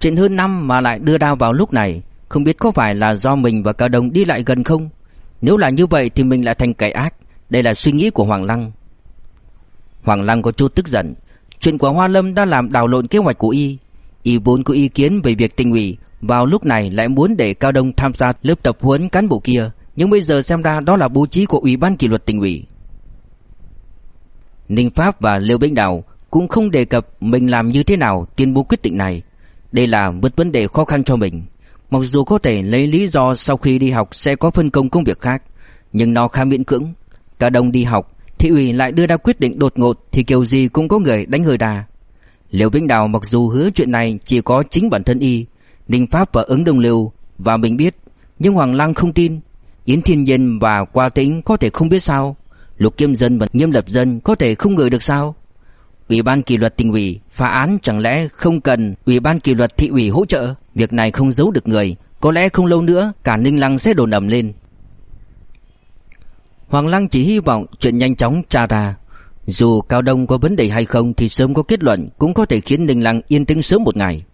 Chuyện hơn năm mà lại đưa đao vào lúc này, không biết có phải là do mình và Cao Đông đi lại gần không? Nếu là như vậy thì mình lại thành kẻ ác, đây là suy nghĩ của Hoàng Lăng. Hoàng Lăng có chút tức giận, chuyện của Hoa Lâm đã làm đảo lộn kế hoạch của y. Y vốn có ý kiến về việc tình ủy, vào lúc này lại muốn để Cao Đông tham gia lớp tập huấn cán bộ kia, nhưng bây giờ xem ra đó là bố trí của Ủy ban kỷ luật tỉnh ủy. Ninh Pháp và Liêu Bính Đào cũng không đề cập mình làm như thế nào tuyên bố quyết định này. Đây là một vấn đề khó khăn cho mình. Mặc dù có thể lấy lý do sau khi đi học sẽ có phân công công việc khác, nhưng nó khá miễn cưỡng. Cả đồng đi học, thị ủy lại đưa ra quyết định đột ngột thì kiểu gì cũng có người đánh hơi đà. Liêu Bính Đào mặc dù hứa chuyện này chỉ có chính bản thân y, Ninh Pháp và ứng đồng liêu và mình biết, nhưng Hoàng Lăng không tin. Yến Thiên Nhân và Qua Tĩnh có thể không biết sao. Lục Kiêm Dân và Nghiêm Lập Dân có thể không ngờ được sao? Ủy ban kỷ luật tỉnh ủy phá án chẳng lẽ không cần Ủy ban kỷ luật thị ủy hỗ trợ? Việc này không giấu được người, có lẽ không lâu nữa cả Ninh Lăng sẽ đổ ầm lên. Hoàng Lăng chỉ hy vọng chuyện nhanh chóng tra ra. Dù Cao Đông có vấn đề hay không thì sớm có kết luận cũng có thể khiến Ninh Lăng yên tĩnh sớm một ngày.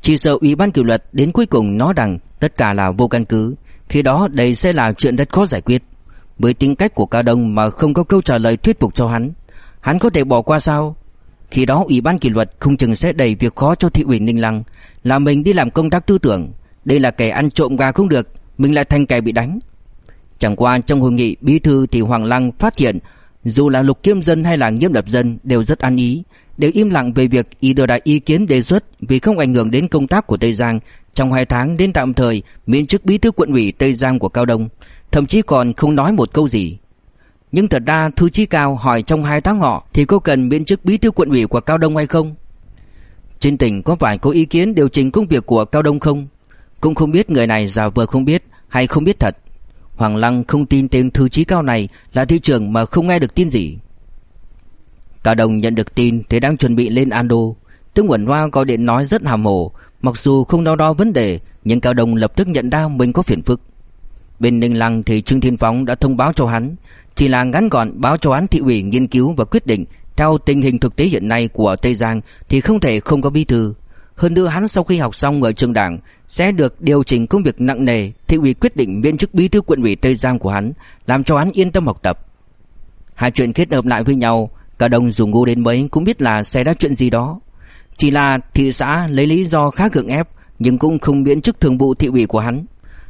Chỉ sợ Ủy ban kỷ luật đến cuối cùng nói rằng tất cả là vô căn cứ, khi đó đây sẽ là chuyện rất khó giải quyết. Với tính cách của Cao Đông mà không có câu trả lời thuyết phục cho hắn, hắn có thể bỏ qua sao? Khi đó Ủy ban kỷ luật không chừng sẽ đẩy việc khó cho thị ủy Ninh Lăng, là mình đi làm công tác tư tưởng, đây là kẻ ăn trộm gà không được, mình lại thành kẻ bị đánh. Chẳng qua trong hội nghị bí thư thì Hoàng Lăng phát hiện dù là Lục Kiêm Dân hay là Nghiêm Lập Dân đều rất an ý, đều im lặng về việc ý đưa đại ý kiến đề xuất vì không ảnh hưởng đến công tác của Tây Giang trong hai tháng đến tạm thời miễn chức bí thư quận ủy Tây Giang của Cao Đông, thậm chí còn không nói một câu gì. Nhưng thật ra Thư Chí Cao hỏi trong hai tháng họ thì có cần miễn chức bí thư quận ủy của Cao Đông hay không? Trên tỉnh có phải có ý kiến điều chỉnh công việc của Cao Đông không? Cũng không biết người này giả vờ không biết hay không biết thật. Hoàng Lăng không tin tên thư chí cao này là thị trưởng mà không nghe được tin gì. Cao Đông nhận được tin thì đang chuẩn bị lên Ando. Tướng Quẩn Hoa gọi điện nói rất hàm hồ, mặc dù không đo đo vấn đề, nhưng Cao Đông lập tức nhận ra mình có phiền phức. Bên Ninh Lăng thì Trương Thiên Phóng đã thông báo cho hắn, chỉ là ngắn gọn báo cho hắn thị ủy nghiên cứu và quyết định theo tình hình thực tế hiện nay của Tây Giang thì không thể không có bí thư. Hơn nữa hắn sau khi học xong ở trường đảng sẽ được điều chỉnh công việc nặng nề, thị ủy quyết định miễn chức bí thư quận ủy Tây Giang của hắn, làm cho hắn yên tâm học tập. Hai chuyện kết hợp lại với nhau, cả đồng dù ngu đến mấy cũng biết là xảy ra chuyện gì đó. Chỉ là thị xã lấy lý do khá gượng ép, nhưng cũng không miễn chức thường vụ thị ủy của hắn.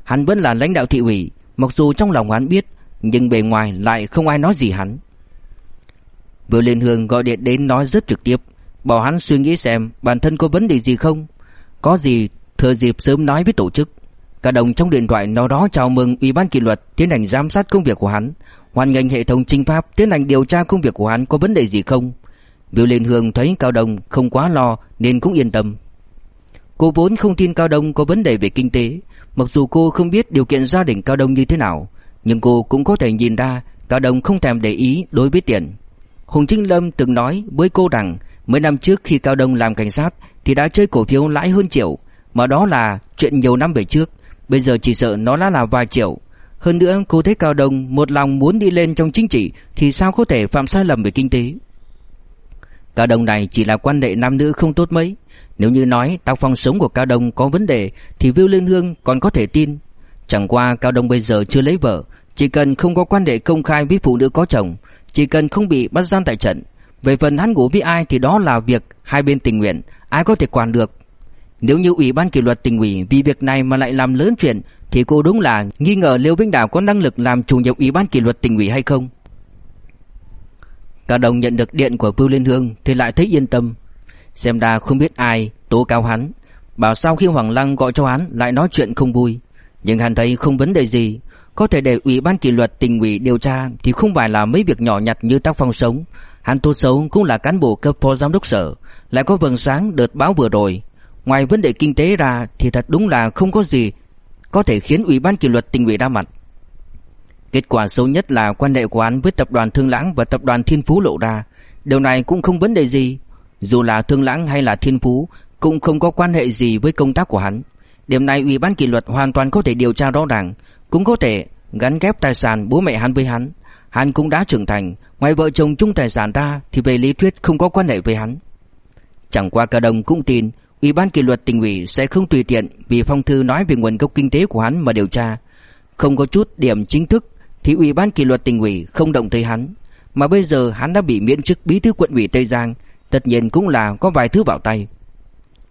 Hắn vẫn là lãnh đạo thị ủy, mặc dù trong lòng hắn biết, nhưng bề ngoài lại không ai nói gì hắn. Vừa lên hương gọi điện đến nói rất trực tiếp, bảo hắn suy nghĩ xem bản thân có vấn đề gì không, có gì thừa dịp sớm nói với tổ chức. Cả đồng trong điện thoại nói đó chào mừng Ủy ban kỷ luật tiến hành giám sát công việc của hắn, hoàn ngành hệ thống trinh pháp tiến hành điều tra công việc của hắn có vấn đề gì không. Biểu Liên Hương thấy Cao đồng không quá lo nên cũng yên tâm. Cô vốn không tin Cao Đông có vấn đề về kinh tế, mặc dù cô không biết điều kiện gia đình Cao Đông như thế nào, nhưng cô cũng có thể nhìn ra Cao Đông không thèm để ý đối với tiền. Hùng Trinh Lâm từng nói với cô rằng mấy năm trước khi Cao Đông làm cảnh sát thì đã chơi cổ phiếu lãi hơn triệu, mà đó là chuyện nhiều năm về trước. Bây giờ chỉ sợ nó đã là vài triệu. Hơn nữa cô thấy Cao Đông Một lòng muốn đi lên trong chính trị Thì sao có thể phạm sai lầm về kinh tế? Cao Đông này chỉ là quan hệ nam nữ không tốt mấy. Nếu như nói tác phong sống của Cao Đông có vấn đề, Thì Viu Liên Hương còn có thể tin Chẳng qua Cao Đông bây giờ chưa lấy vợ, Chỉ cần không có quan hệ công khai với phụ nữ có chồng, Chỉ cần không bị bắt giam tại trận Về phần hắn ngủ với ai thì đó là việc hai bên tình nguyện, Ai có thể quản được nếu như Ủy ban kỷ luật tỉnh ủy vì việc này mà lại làm lớn chuyện, thì cô đúng là nghi ngờ Liêu Vĩnh Đào có năng lực làm chủ nhiệm Ủy ban kỷ luật tỉnh ủy hay không. cao đồng nhận được điện của Vưu Liên Hương thì lại thấy yên tâm. Xem ra không biết ai tố cáo hắn, bảo sau khi Hoàng Lăng gọi cho hắn lại nói chuyện không vui. Nhưng hắn thấy không vấn đề gì, có thể để Ủy ban kỷ luật tỉnh ủy điều tra thì không phải là mấy việc nhỏ nhặt như tác phong sống. Hắn tốt xấu cũng là cán bộ cấp phó giám đốc sở, lại có vầng sáng đợt báo vừa rồi, Ngoài vấn đề kinh tế ra thì thật đúng là không có gì có thể khiến Ủy ban kỷ luật tỉnh ủy đa mặt. Kết quả xấu nhất là quan hệ của hắn với tập đoàn Thương Lãng và tập đoàn Thiên Phú lộ ra. Điều này cũng không vấn đề gì. Dù là Thương Lãng hay là Thiên Phú cũng không có quan hệ gì với công tác của hắn. Điểm này Ủy ban kỷ luật hoàn toàn có thể điều tra rõ ràng, cũng có thể gắn ghép tài sản bố mẹ hắn với hắn. Hắn cũng đã trưởng thành, ngoài vợ chồng chung tài sản ra thì về lý thuyết không có quan hệ với hắn. Chẳng qua cả đồng cũng tin Ủy ban kỷ luật tỉnh ủy sẽ không tùy tiện vì phong thư nói về nguồn gốc kinh tế của hắn mà điều tra. Không có chút điểm chính thức thì Ủy ban kỷ luật tỉnh ủy không động tới hắn. Mà bây giờ hắn đã bị miễn chức bí thư quận ủy Tây Giang, tất nhiên cũng là có vài thứ vào tay.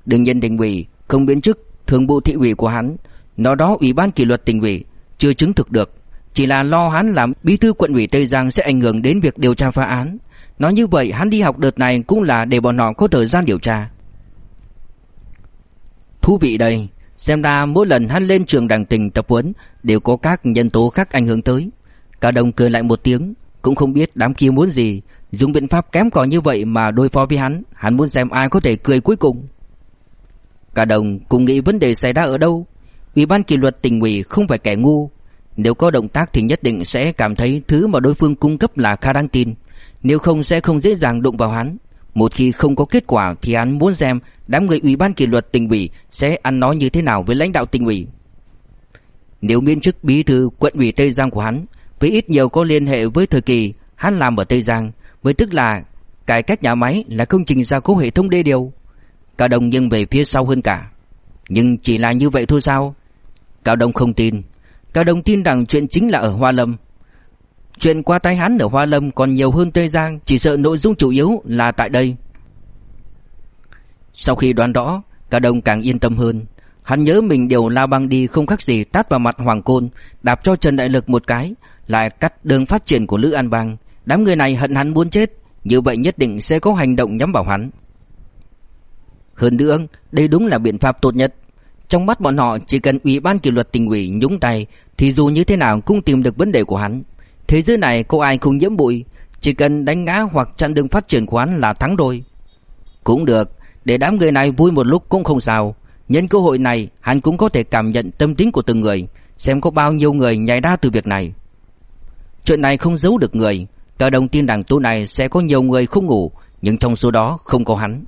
Đương nhiên tỉnh ủy không biến chức thường vụ thị ủy của hắn, nó đó Ủy ban kỷ luật tỉnh ủy chưa chứng thực được, chỉ là lo hắn làm bí thư quận ủy Tây Giang sẽ ảnh hưởng đến việc điều tra phá án. Nói như vậy hắn đi học đợt này cũng là để bọn họ có thời gian điều tra. Thú vị đây, xem ra mỗi lần hắn lên trường đảng tỉnh tập huấn đều có các nhân tố khác ảnh hưởng tới. cả đồng cười lại một tiếng, cũng không biết đám kia muốn gì, dùng biện pháp kém cỏi như vậy mà đối phó với hắn, hắn muốn xem ai có thể cười cuối cùng. Cả đồng cùng nghĩ vấn đề xảy ra ở đâu. Ủy ban kỷ luật tỉnh ủy không phải kẻ ngu, Nếu có động tác thì nhất định sẽ cảm thấy thứ mà đối phương cung cấp là khá đáng tin Nếu không sẽ không dễ dàng đụng vào hắn Một khi không có kết quả thì hắn muốn xem đám người ủy ban kỷ luật tỉnh ủy sẽ ăn nói như thế nào với lãnh đạo tỉnh ủy Nếu miễn chức bí thư quận ủy Tây Giang của hắn Với ít nhiều có liên hệ với thời kỳ hắn làm ở Tây Giang với tức là, cải cách nhà máy là công trình gia cố hệ thống đê điều. Cao Đông nhưng về phía sau hơn cả. Nhưng chỉ là như vậy thôi sao? Cao Đông không tin. Cao Đông tin rằng chuyện chính là ở Hoa Lâm. Chuyện qua tay hắn ở Hoa Lâm còn nhiều hơn Tây Giang, Chỉ sợ nội dung chủ yếu là tại đây. Sau khi đoán rõ, Cao Đông càng yên tâm hơn. Hắn nhớ mình điều lao băng đi không khác gì tát vào mặt Hoàng Côn, Đạp cho Trần Đại Lực một cái, Lại cắt đường phát triển của Lữ An Bang. Đám người này hận hắn muốn chết, Như vậy nhất định sẽ có hành động nhắm vào hắn. Hơn nữa, đây đúng là biện pháp tốt nhất. Trong mắt bọn họ, chỉ cần ủy ban kỷ luật tỉnh ủy nhúng tay, Thì dù như thế nào cũng tìm được vấn đề của hắn. Thế giới này có ai không nhiễm bụi, Chỉ cần đánh ngã hoặc chặn đường phát triển của hắn là thắng rồi. Cũng được, Để đám người này vui một lúc cũng không sao. Nhân cơ hội này, hắn cũng có thể cảm nhận tâm tính của từng người, Xem có bao nhiêu người nhảy ra từ việc này. Chuyện này không giấu được người. Cả đồng tin rằng tối này sẽ có nhiều người không ngủ, Nhưng trong số đó không có hắn.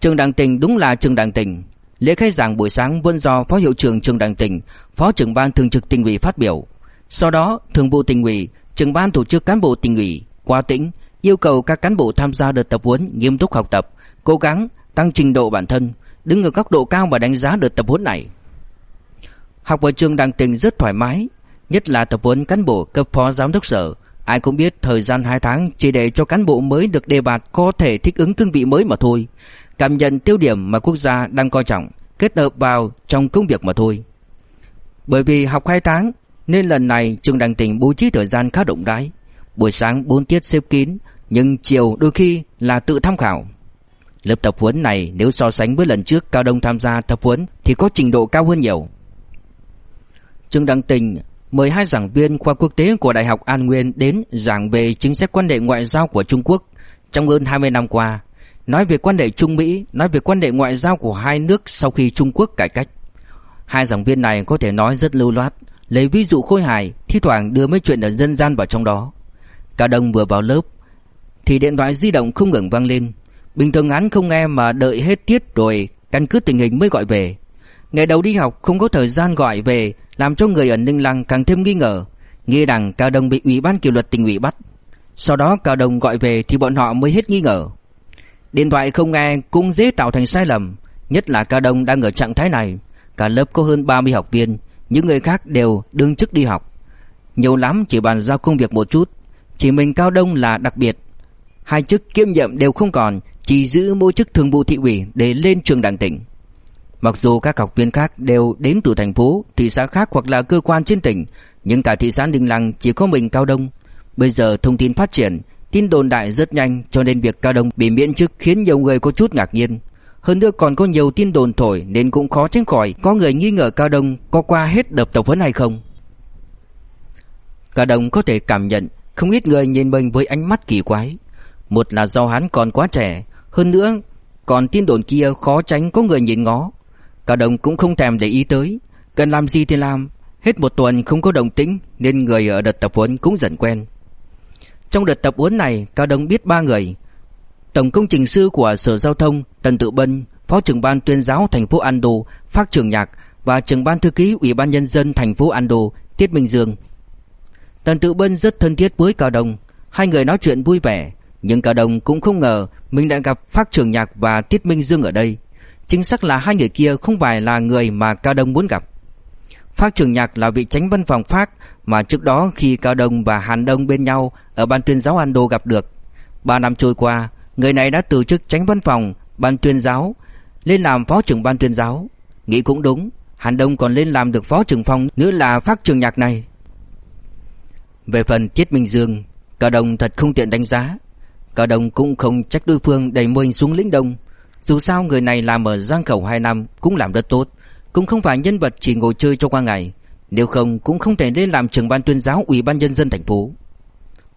Trường Đảng Tình đúng là trường Đảng Tình. Lễ khai giảng buổi sáng vẫn do Phó Hiệu trưởng trường Đảng Tình, Phó trưởng ban thường trực tỉnh ủy phát biểu. Sau đó, thường vụ tỉnh ủy trường ban tổ chức cán bộ tỉnh ủy, qua tỉnh, yêu cầu các cán bộ tham gia đợt tập huấn nghiêm túc học tập, Cố gắng tăng trình độ bản thân, Đứng ở góc độ cao và đánh giá đợt tập huấn này. Học ở trường Đảng Tình rất thoải mái Nhất là tập huấn cán bộ cấp phó giám đốc sở. Ai cũng biết thời gian 2 tháng chỉ để cho cán bộ mới được đề bạt có thể thích ứng cương vị mới mà thôi. Cảm nhận tiêu điểm mà quốc gia đang coi trọng, Kết hợp vào trong công việc mà thôi. Bởi vì học 2 tháng, Nên lần này trường đảng tỉnh bố trí thời gian khá động đái Buổi sáng 4 tiết xếp kín, Nhưng chiều đôi khi là tự tham khảo. Lớp tập huấn này nếu so sánh với lần trước Cao Đông tham gia tập huấn Thì có trình độ cao hơn nhiều. Trường đảng tỉnh mời hai giảng viên khoa quốc tế của Đại học An Nguyên đến giảng về chính sách quan hệ ngoại giao của Trung Quốc trong hơn 20 năm qua, nói về quan hệ Trung Mỹ, nói về quan hệ ngoại giao của hai nước sau khi Trung Quốc cải cách. Hai giảng viên này có thể nói rất lưu loát, lấy ví dụ khôi hài, thi thoảng đưa mấy chuyện ở dân gian vào trong đó. Cả đồng vừa vào lớp thì điện thoại di động không ngừng vang lên. Bình thường hắn không nghe mà đợi hết tiết rồi căn cứ tình hình mới gọi về. Ngày đầu đi học không có thời gian gọi về làm cho người ở Ninh Lăng càng thêm nghi ngờ, nghi rằng Cao Đông bị Ủy ban kỷ luật tỉnh ủy bắt. Sau đó Cao Đông gọi về thì bọn họ mới hết nghi ngờ. Điện thoại không nghe cũng dễ tạo thành sai lầm, nhất là Cao Đông đang ở trạng thái này, cả lớp có hơn 30 học viên, những người khác đều đương chức đi học. Nhiều lắm chỉ bàn giao công việc một chút, chỉ mình Cao Đông là đặc biệt. Hai chức kiêm nhiệm đều không còn, chỉ giữ mỗi chức thường vụ thị ủy để lên trường đảng tỉnh. Mặc dù các học viên khác đều đến từ thành phố, thị xã khác hoặc là cơ quan trên tỉnh, nhưng cả thị xã Ninh Lăng chỉ có mình Cao Đông. Bây giờ thông tin phát triển, tin đồn đại rất nhanh cho nên việc Cao Đông bị miễn chức khiến nhiều người có chút ngạc nhiên. Hơn nữa còn có nhiều tin đồn thổi nên cũng khó tránh khỏi có người nghi ngờ Cao Đông có qua hết đợt tập huấn hay không. Cao Đông có thể cảm nhận không ít người nhìn mình với ánh mắt kỳ quái. Một là do hắn còn quá trẻ, hơn nữa còn tin đồn kia khó tránh có người nhìn ngó. Cao Đông cũng không thèm để ý tới. Cần làm gì thì làm. Hết một tuần không có động tĩnh, Nên người ở đợt tập huấn cũng dần quen. Trong đợt tập huấn này, Cao Đông biết ba người. Tổng công trình sư của Sở Giao thông, Tần Tự Bân, Phó trưởng ban tuyên giáo thành phố Ando Phát trưởng nhạc Và trưởng ban thư ký Ủy ban Nhân dân thành phố Ando Tiết Minh Dương. Tần Tự Bân rất thân thiết với Cao Đông. Hai người nói chuyện vui vẻ, Nhưng Cao Đông cũng không ngờ Mình đã gặp Phát trưởng nhạc và Tiết Minh Dương ở đây. Chính xác là hai người kia không phải là người mà Cao Đông muốn gặp. Phát Trường Nhạc là vị tránh văn phòng Phát Mà trước đó khi Cao Đông và Hàn Đông bên nhau Ở ban tuyên giáo Ando gặp được. Ba năm trôi qua, Người này đã từ chức tránh văn phòng, Ban tuyên giáo, Lên làm phó trưởng ban tuyên giáo. Nghĩ cũng đúng, Hàn Đông còn lên làm được phó trưởng phòng Nữa là Phát Trường Nhạc này. Về phần Tiết Minh Dương, Cao Đông thật không tiện đánh giá. Cao Đông cũng không trách đối phương đẩy mình xuống lĩnh đông dù sao người này làm ở Giang Khẩu 2 năm cũng làm rất tốt, Cũng không phải nhân vật chỉ ngồi chơi cho qua ngày. Nếu không, cũng không thể lên làm trưởng ban tuyên giáo Ủy ban Nhân dân thành phố.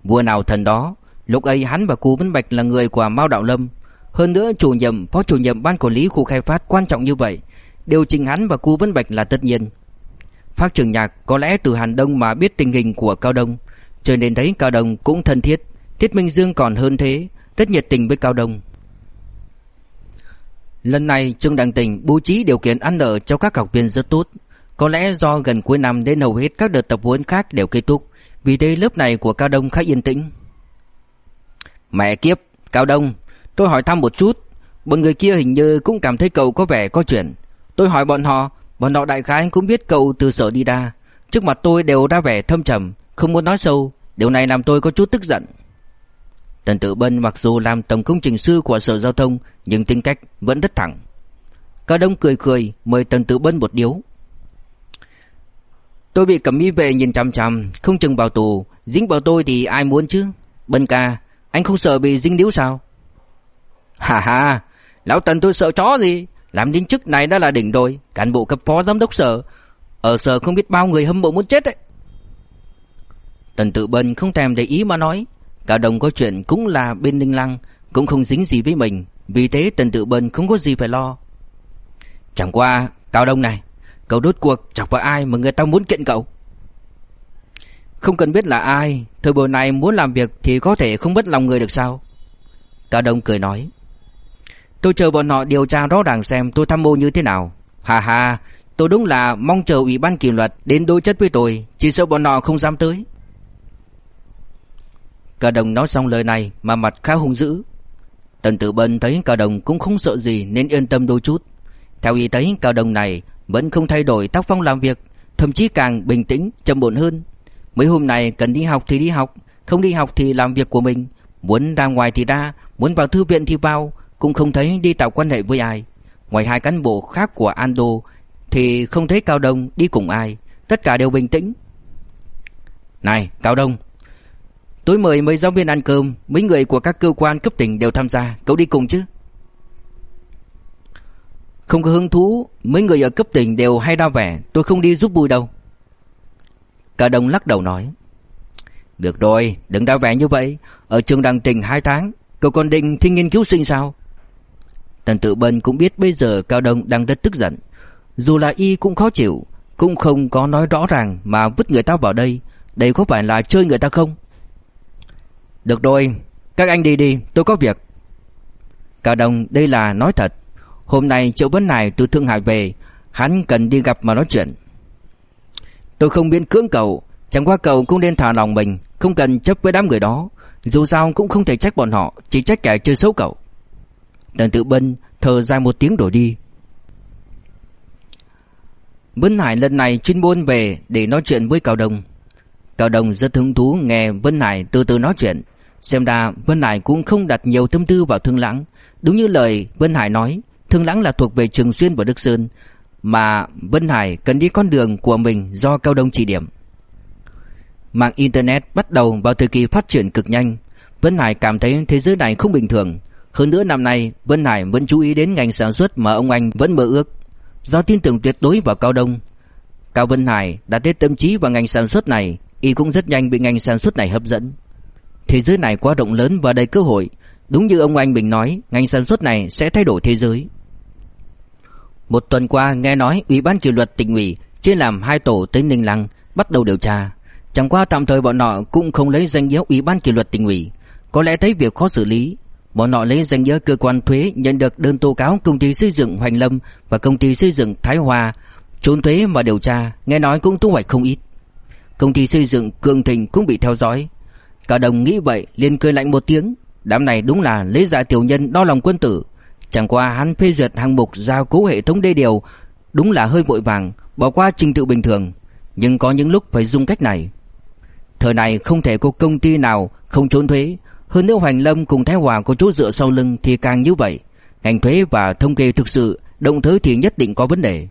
Vua nào thần đó, Lúc ấy hắn và cô Vân Bạch là người của Mao Đạo Lâm. Hơn nữa chủ nhiệm, Phó chủ nhiệm ban quản lý khu khai phát quan trọng như vậy, Điều chỉnh hắn và cô Vân Bạch là tất nhiên. Phát trưởng nhạc có lẽ từ Hàn Đông mà biết tình hình của Cao Đông, Cho nên thấy Cao Đông cũng thân thiết Tiết Minh Dương còn hơn thế, Rất nhiệt tình với Cao Đông. Lần này Trương Đăng Tình bố trí điều kiện ăn ở cho các học viên rất tốt. Có lẽ do gần cuối năm đến hầu hết các đợt tập huấn khác đều kết thúc Vì thế lớp này của Cao Đông khá yên tĩnh. Mẹ kiếp, Cao Đông Tôi hỏi thăm một chút. Bọn người kia hình như cũng cảm thấy cậu có vẻ có chuyện. Tôi hỏi bọn họ Bọn họ đại khái cũng biết cậu từ sở đi ra. Trước mặt tôi đều ra vẻ thâm trầm Không muốn nói sâu. Điều này làm tôi có chút tức giận. Tần Tử Bân mặc dù làm tổng công trình sư của sở giao thông, Nhưng tính cách vẫn rất thẳng. Cao Đông cười cười, Mời Tần Tử Bân một điếu. Tôi bị cẩm y vệ nhìn chằm chằm, Không chừng vào tù. Dính vào tôi thì ai muốn chứ? Bân ca, Anh không sợ bị dính điếu sao? Hà hà, Lão Tần tôi sợ chó gì? Làm đến chức này đã là đỉnh rồi Cán bộ cấp phó giám đốc sở. Ở sở không biết bao người hâm mộ muốn chết đấy. Tần Tử bân không thèm để ý mà nói. Cả đồng có chuyện cũng là bên Ninh Lăng Cũng không dính gì với mình Vì thế tần tự bân không có gì phải lo Chẳng qua Cao Đông này Cậu đốt cuộc chọc vào ai mà người ta muốn kiện cậu Không cần biết là ai Thời buổi này muốn làm việc Thì có thể không bất lòng người được sao Cao Đông cười nói Tôi chờ bọn họ điều tra rõ ràng xem tôi tham mô như thế nào. Hà hà, tôi đúng là mong chờ ủy ban kỷ luật đến đối chất với tôi, chỉ sợ bọn họ không dám tới. Cả đồng nói xong lời này mà mặt khá hung dữ. Tần Tử Bân thấy cả đồng cũng không sợ gì nên yên tâm đôi chút. Theo ý thấy cả đồng này vẫn không thay đổi tác phong làm việc, thậm chí càng bình tĩnh, trầm ổn hơn. Mấy hôm này cần đi học thì đi học, không đi học thì làm việc của mình, muốn ra ngoài thì ra, muốn vào thư viện thì vào, cũng không thấy đi tạo quan hệ với ai. Ngoài hai cán bộ khác của Ando thì không thấy Cao Đông đi cùng ai, tất cả đều bình tĩnh. Này, Cao Đông, tối mời mấy giáo viên ăn cơm, mấy người của các cơ quan cấp tỉnh đều tham gia, cậu đi cùng chứ? Không có hứng thú, mấy người ở cấp tỉnh đều hay ra vẻ, tôi không đi giúp vui đâu. Cao Đông lắc đầu nói. Được rồi, đừng ra vẻ như vậy, ở trường đăng tỉnh 2 tháng, cậu còn định thi nghiên cứu sinh sao? Tần Tự Bân cũng biết bây giờ Cao Đông đang rất tức giận. Dù là y cũng khó chịu, cũng không có nói rõ ràng mà vứt người ta vào đây. Đây có phải là chơi người ta không? Được rồi, các anh đi đi, tôi có việc. Cao Đông đây là nói thật. Hôm nay Triệu Vân Này từ Thượng Hải về, hắn cần đi gặp mà nói chuyện. Tôi không biến cưỡng cậu, chẳng qua cậu cũng nên thả lòng mình, không cần chấp với đám người đó. Dù sao cũng không thể trách bọn họ, chỉ trách kẻ chơi xấu cậu. Tần Tự Bân thở dài một tiếng đổi đi. Vân Hải lần này chuyên môn về để nói chuyện với Cao Đông. Cao Đông rất hứng thú nghe Vân Hải từ từ nói chuyện. Xem ra Vân Hải cũng không đặt nhiều tâm tư vào Thương Lãng. Đúng như lời Vân Hải nói, Thương Lãng là thuộc về Trường Xuyên và Đức Sơn. Mà Vân Hải cần đi con đường của mình do Cao Đông chỉ điểm. Mạng Internet bắt đầu vào thời kỳ phát triển cực nhanh. Vân Hải cảm thấy thế giới này không bình thường. Hơn nữa năm nay Vân Hải vẫn chú ý đến ngành sản xuất mà ông anh vẫn mơ ước Do tin tưởng tuyệt đối vào Cao Đông Cao Vân Hải đã hết tâm trí vào ngành sản xuất này Y cũng rất nhanh bị ngành sản xuất này hấp dẫn. Thế giới này quá rộng lớn và đầy cơ hội. Đúng như ông anh Bình nói Ngành sản xuất này sẽ thay đổi thế giới. Một tuần qua nghe nói Ủy ban kỷ luật tỉnh ủy Chia làm hai tổ tới Ninh Lăng Bắt đầu điều tra. Chẳng qua tạm thời bọn nọ cũng không lấy danh nghĩa Ủy ban kỷ luật tỉnh ủy. Có lẽ thấy việc khó xử lý. Bọn nọ lấy danh nghĩa cơ quan thuế nhận được đơn tố cáo công ty xây dựng Hoành Lâm và công ty xây dựng Thái Hòa trốn thuế và điều tra, nghe nói cũng thu hoạch không ít. Công ty xây dựng Cường Thịnh cũng bị theo dõi. Cả đồng nghĩ vậy liền cười lạnh một tiếng, đám này đúng là lấy dạ tiểu nhân đo lòng quân tử. Chẳng qua hắn phê duyệt hạng mục giao cố hệ thống đê điều, đúng là hơi vội vàng, bỏ qua trình tự bình thường, nhưng có những lúc phải dùng cách này. Thời này không thể có công ty nào không trốn thuế, hơn nữa Hoành Lâm cùng Thái Hòa có chỗ dựa sau lưng thì càng như vậy. Ngành thuế và thống kê thực sự động tới thì nhất định có vấn đề.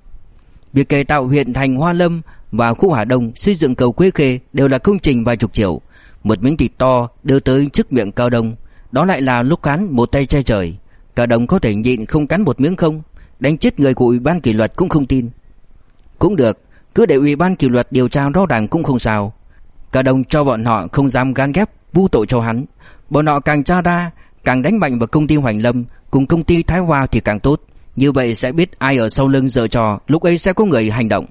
Việc cải tạo huyện thành Hoa Lâm và khu Hà Đông xây dựng cầu Quế Khê đều là công trình vài chục triệu. Một miếng thịt to đưa tới trước miệng Cao Đông, đó lại là lúc cắn một tay che trời. Cao Đông có thể nhịn không cắn một miếng không? Đánh chết người của ủy ban kỷ luật cũng không tin. Cũng được, cứ để ủy ban kỷ luật điều tra rõ ràng cũng không sao. Cao Đông cho bọn họ không dám gan ghép vu tội cho hắn, Bọn họ càng tra ra Càng đánh mạnh vào công ty Hoành Lâm Cùng công ty Thái Hoa thì càng tốt như vậy sẽ biết ai ở sau lưng giờ trò Lúc ấy sẽ có người hành động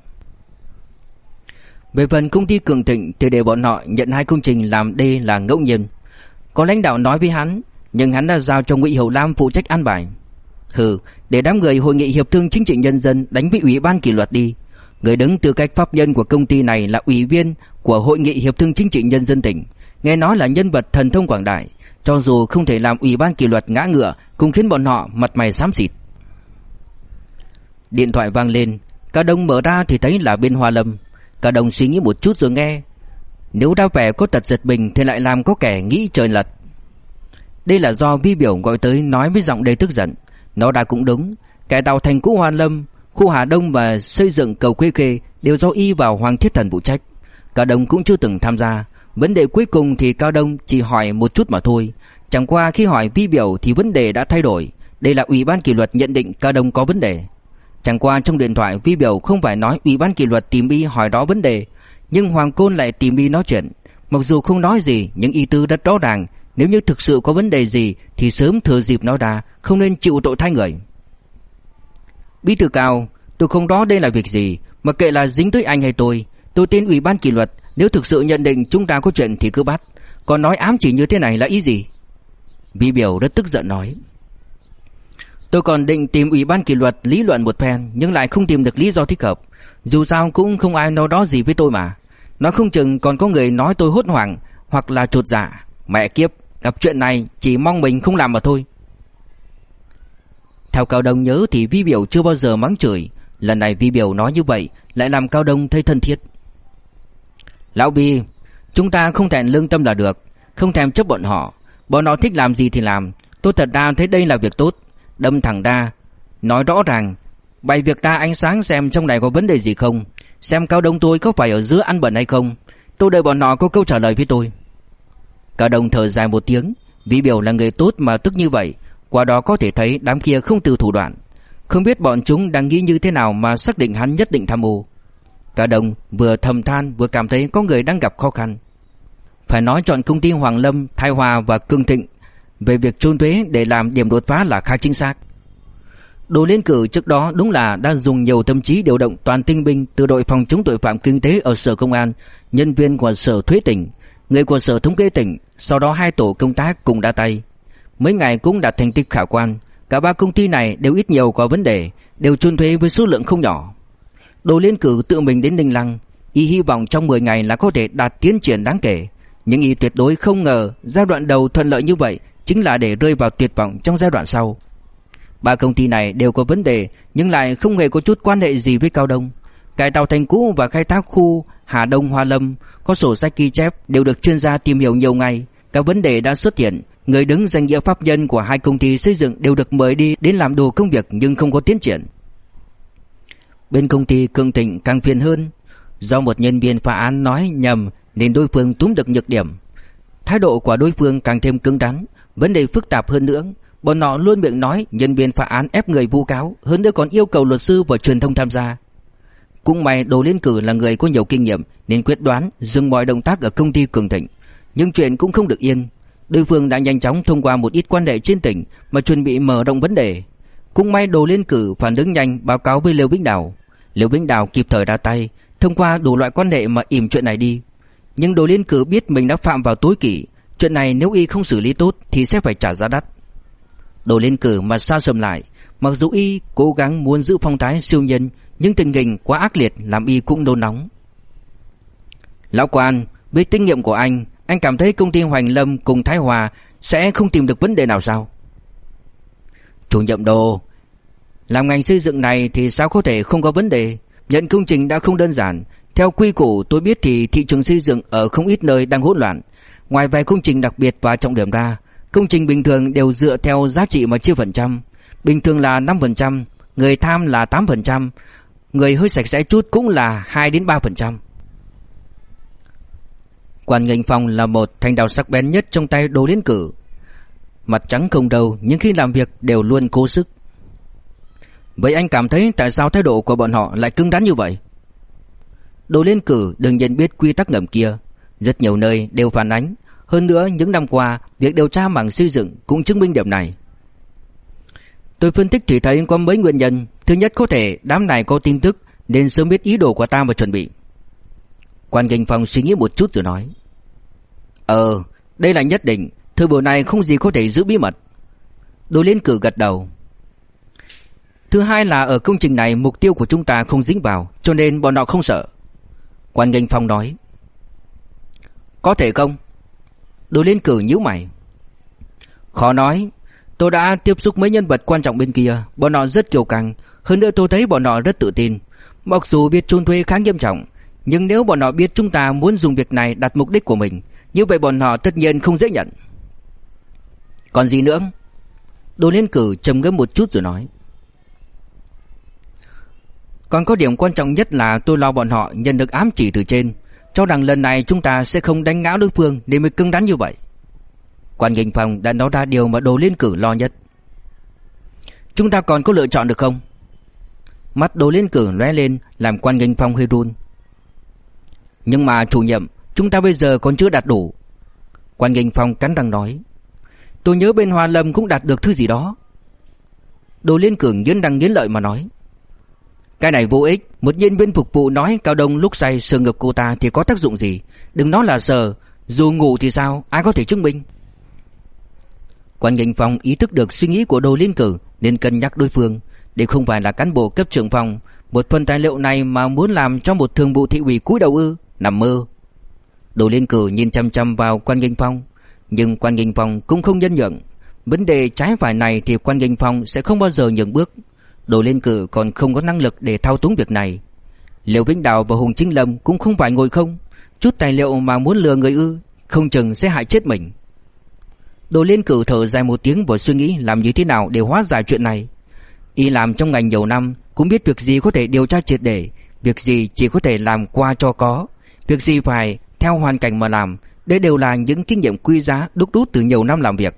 Về phần công ty Cường Thịnh thì để bọn họ nhận hai công trình làm đây là ngẫu nhiên. Có lãnh đạo nói với hắn, nhưng hắn đã giao cho Ngụy Hậu Lam phụ trách an bài. Hừ, để đám người hội nghị hiệp thương chính trị nhân dân đánh với ủy ban kỷ luật đi. Người đứng tư cách pháp nhân của công ty này là ủy viên của hội nghị hiệp thương chính trị nhân dân tỉnh, nghe nói là nhân vật thần thông quảng đại, cho dù không thể làm ủy ban kỷ luật ngã ngựa, cũng khiến bọn họ mặt mày xám xịt. Điện thoại vang lên, Cả đồng mở ra thì thấy là bên Hoa Lâm. Cả đồng suy nghĩ một chút rồi nghe. Nếu đã vẻ có tật giật mình thì lại làm có kẻ nghĩ trời lật. Đây là do vi biểu gọi tới nói với giọng đầy tức giận. Nó đã cũng đúng. Cải tạo thành cũ Hoa Lâm, khu Hà Đông và xây dựng cầu Quê Khê đều do y vào Hoàng Thiết Thần phụ trách. Cả đồng cũng chưa từng tham gia. Vấn đề cuối cùng thì Cao Đông chỉ hỏi một chút mà thôi. Chẳng qua khi hỏi vi biểu thì vấn đề đã thay đổi. Đây là ủy ban kỷ luật nhận định Cao Đông có vấn đề. Chẳng qua trong điện thoại Vi Biểu không phải nói Ủy ban kỷ luật tìm y hỏi đó vấn đề, Nhưng Hoàng Côn lại tìm y nói chuyện. Mặc dù không nói gì, nhưng y tư rất rõ ràng, Nếu như thực sự có vấn đề gì Thì sớm thừa dịp nói ra, Không nên chịu tội thay người. Bí thư cao, Tôi không đó đây là việc gì, Mà kệ là dính tới anh hay tôi Tôi tin Ủy ban kỷ luật, Nếu thực sự nhận định chúng ta có chuyện thì cứ bắt. Còn nói ám chỉ như thế này là ý gì? Vi Biểu rất tức giận nói. Tôi còn định tìm ủy ban kỷ luật lý luận một phen nhưng lại không tìm được lý do thích hợp. Dù sao cũng không ai nói đó gì với tôi mà. Nó không chừng còn có người nói tôi hốt hoảng hoặc là trột dạ. Mẹ kiếp, gặp chuyện này chỉ mong mình không làm mà thôi. Theo Cao Đông nhớ thì Vi Biểu chưa bao giờ mắng chửi. Lần này Vi Biểu nói như vậy lại làm Cao Đông thấy thân thiết. Lão Vi, chúng ta không thèm lương tâm là được. Không thèm chấp bọn họ. Bọn họ thích làm gì thì làm. Tôi thật ra thấy đây là việc tốt đâm thẳng ra, nói rõ ràng, bày việc ta ánh sáng xem trong này có vấn đề gì không, xem Cao Đông tôi có phải ở giữa ăn bẩn hay không. Tôi đợi bọn họ có câu trả lời với tôi. Cao Đông thở dài một tiếng, vì biểu là người tốt mà tức như vậy, qua đó có thể thấy đám kia không từ thủ đoạn. Không biết bọn chúng đang nghĩ như thế nào mà xác định hắn nhất định tham ô. Cả đồng vừa thầm than vừa cảm thấy có người đang gặp khó khăn. Phải nói chọn công ty Hoàng Lâm, Thái Hòa và Cương Thịnh về việc trôn thuế để làm điểm đột phá là khá chính xác. Đồ liên cử trước đó đúng là đã dùng nhiều tâm trí điều động toàn tinh binh từ đội phòng chống tội phạm kinh tế ở sở công an, nhân viên của sở thuế tỉnh, người của sở thống kê tỉnh, sau đó hai tổ công tác cùng đã tay. Mấy ngày cũng đạt thành tích khả quan, cả ba công ty này đều ít nhiều có vấn đề, đều trôn thuế với số lượng không nhỏ. Đồ liên cử tự mình đến Ninh Lăng, y hy vọng trong 10 ngày là có thể đạt tiến triển đáng kể, nhưng y tuyệt đối không ngờ giai đoạn đầu thuận lợi như vậy chính là để rơi vào tuyệt vọng trong giai đoạn sau. Ba công ty này đều có vấn đề nhưng lại không hề có chút quan hệ gì với Cao Đông. Cải tạo thành cũ và khai thác khu Hà Đông Hoa Lâm có sổ sách ghi chép đều được chuyên gia tìm hiểu nhiều ngày. Các vấn đề đã xuất hiện, người đứng danh nghĩa pháp nhân của hai công ty xây dựng đều được mời đi đến làm đồ công việc nhưng không có tiến triển. Bên công ty Cường Thịnh càng phiền hơn, do một nhân viên phá án nói nhầm nên đối phương túm được nhược điểm. Thái độ của đối phương càng thêm cứng rắn, Vấn đề phức tạp hơn nữa, bọn họ luôn miệng nói nhân viên phá án ép người vu cáo, hơn nữa còn yêu cầu luật sư và truyền thông tham gia. Cũng may Đồ Liên Cử là người có nhiều kinh nghiệm nên quyết đoán dừng mọi động tác ở công ty Cường Thịnh. Nhưng chuyện cũng không được yên. Đối phương đã nhanh chóng thông qua một ít quan hệ trên tỉnh mà chuẩn bị mở rộng vấn đề. Cũng may Đồ Liên Cử phản ứng nhanh báo cáo với Liêu Vĩnh Đào. Liêu Vĩnh Đào kịp thời ra tay, thông qua đủ loại quan hệ mà ỉm chuyện này đi. Nhưng Đồ Liên Cử biết mình đã phạm vào tối kỷ, Chuyện này nếu y không xử lý tốt thì sẽ phải trả giá đắt. Đồ lên cử mà sao sầm lại, mặc dù y cố gắng muốn giữ phong thái siêu nhân, nhưng tình hình quá ác liệt làm y cũng nôn nóng. Lão quan, với kinh nghiệm của anh, anh cảm thấy công ty Hoành Lâm cùng Thái Hòa sẽ không tìm được vấn đề nào sao? Chủ nhiệm đồ, làm ngành xây dựng này thì sao có thể không có vấn đề? Nhận công trình đã không đơn giản. Theo quy củ tôi biết thì thị trường xây dựng ở không ít nơi đang hỗn loạn. Ngoài vài công trình đặc biệt và trọng điểm ra, công trình bình thường đều dựa theo giá trị mà chia phần trăm. Bình thường là 5%, người tham là 8%, người hơi sạch sẽ chút cũng là 2 đến 3%. Quan ngành phòng là một thanh đào sắc bén nhất trong tay đồ liên cử. Mặt trắng không đầu nhưng khi làm việc đều luôn cố sức. Vậy anh cảm thấy tại sao thái độ của bọn họ lại cứng rắn như vậy? Đồ liên cử đừng nhận biết quy tắc ngầm kia rất nhiều nơi đều phản ánh hơn nữa những năm qua Việc điều tra mảng xây dựng cũng chứng minh điểm này Tôi phân tích thì thấy có mấy nguyên nhân Thứ nhất có thể đám này có tin tức Nên sớm biết ý đồ của ta và chuẩn bị Quan Kinh Phong suy nghĩ một chút rồi nói. Ờ, đây là nhất định, thời buổi này không gì có thể giữ bí mật. Đồ Liên Cử gật đầu. Thứ hai là ở công trình này mục tiêu của chúng ta không dính vào, cho nên bọn họ không sợ. Quan Kinh Phong nói. Có thể không? Đồ Liên Cử nhíu mày. Khó nói, tôi đã tiếp xúc mấy nhân vật quan trọng bên kia, bọn họ rất kiêu căng, hơn nữa tôi thấy bọn họ rất tự tin. Mặc dù biết trốn thuê khá nghiêm trọng, nhưng nếu bọn họ biết chúng ta muốn dùng việc này đạt mục đích của mình, như vậy bọn họ tất nhiên không dễ nhận. Còn gì nữa? Đồ Liên Cử trầm ngâm một chút rồi nói. Còn có điểm quan trọng nhất là tôi lo bọn họ nhận được ám chỉ từ trên, cho rằng lần này chúng ta sẽ không đánh ngã đối phương nên mới cứng rắn như vậy. Quan Nghinh Phong đã nói ra điều mà Đồ Liên Cử lo nhất. Chúng ta còn có lựa chọn được không? Mắt Đồ Liên Cử lóe lên làm Quan Nghinh Phong hơi run. Nhưng mà chủ nhiệm, chúng ta bây giờ còn chưa đạt đủ. Quan Nghinh Phong cắn răng nói. Tôi nhớ bên Hoa Lâm cũng đạt được thứ gì đó. Đồ Liên Cường nghiến răng nghiến lợi mà nói. Cái này vô ích, một nhân viên phục vụ nói Cao Đông lúc say sờ ngực cô ta thì có tác dụng gì, đừng nói là sờ, dù ngủ thì sao, ai có thể chứng minh. Quan Nghênh Phong ý thức được suy nghĩ của Đồ Liên Cử nên cân nhắc đối phương, để không phải là cán bộ cấp trưởng phòng, một phần tài liệu này mà muốn làm cho một thường vụ thị ủy cúi đầu ư, nằm mơ. Đồ Liên Cử nhìn chăm chăm vào Quan Nghênh Phong, nhưng Quan Nghênh Phong cũng không nhân nhượng. Vấn đề trái phải này thì Quan Nghênh Phong sẽ không bao giờ nhường bước. Đồ Liên Cử còn không có năng lực để thao túng việc này. Liệu Vĩnh Đào và Hùng Chính Lâm cũng không phải ngồi không, chút tài liệu mà muốn lừa người ư, không chừng sẽ hại chết mình. Đồ Liên Cử thở dài một tiếng và suy nghĩ làm như thế nào để hóa giải chuyện này. Y làm trong ngành nhiều năm, cũng biết việc gì có thể điều tra triệt để, việc gì chỉ có thể làm qua cho có, việc gì phải theo hoàn cảnh mà làm, đây đều là những kinh nghiệm quý giá đúc rút từ nhiều năm làm việc.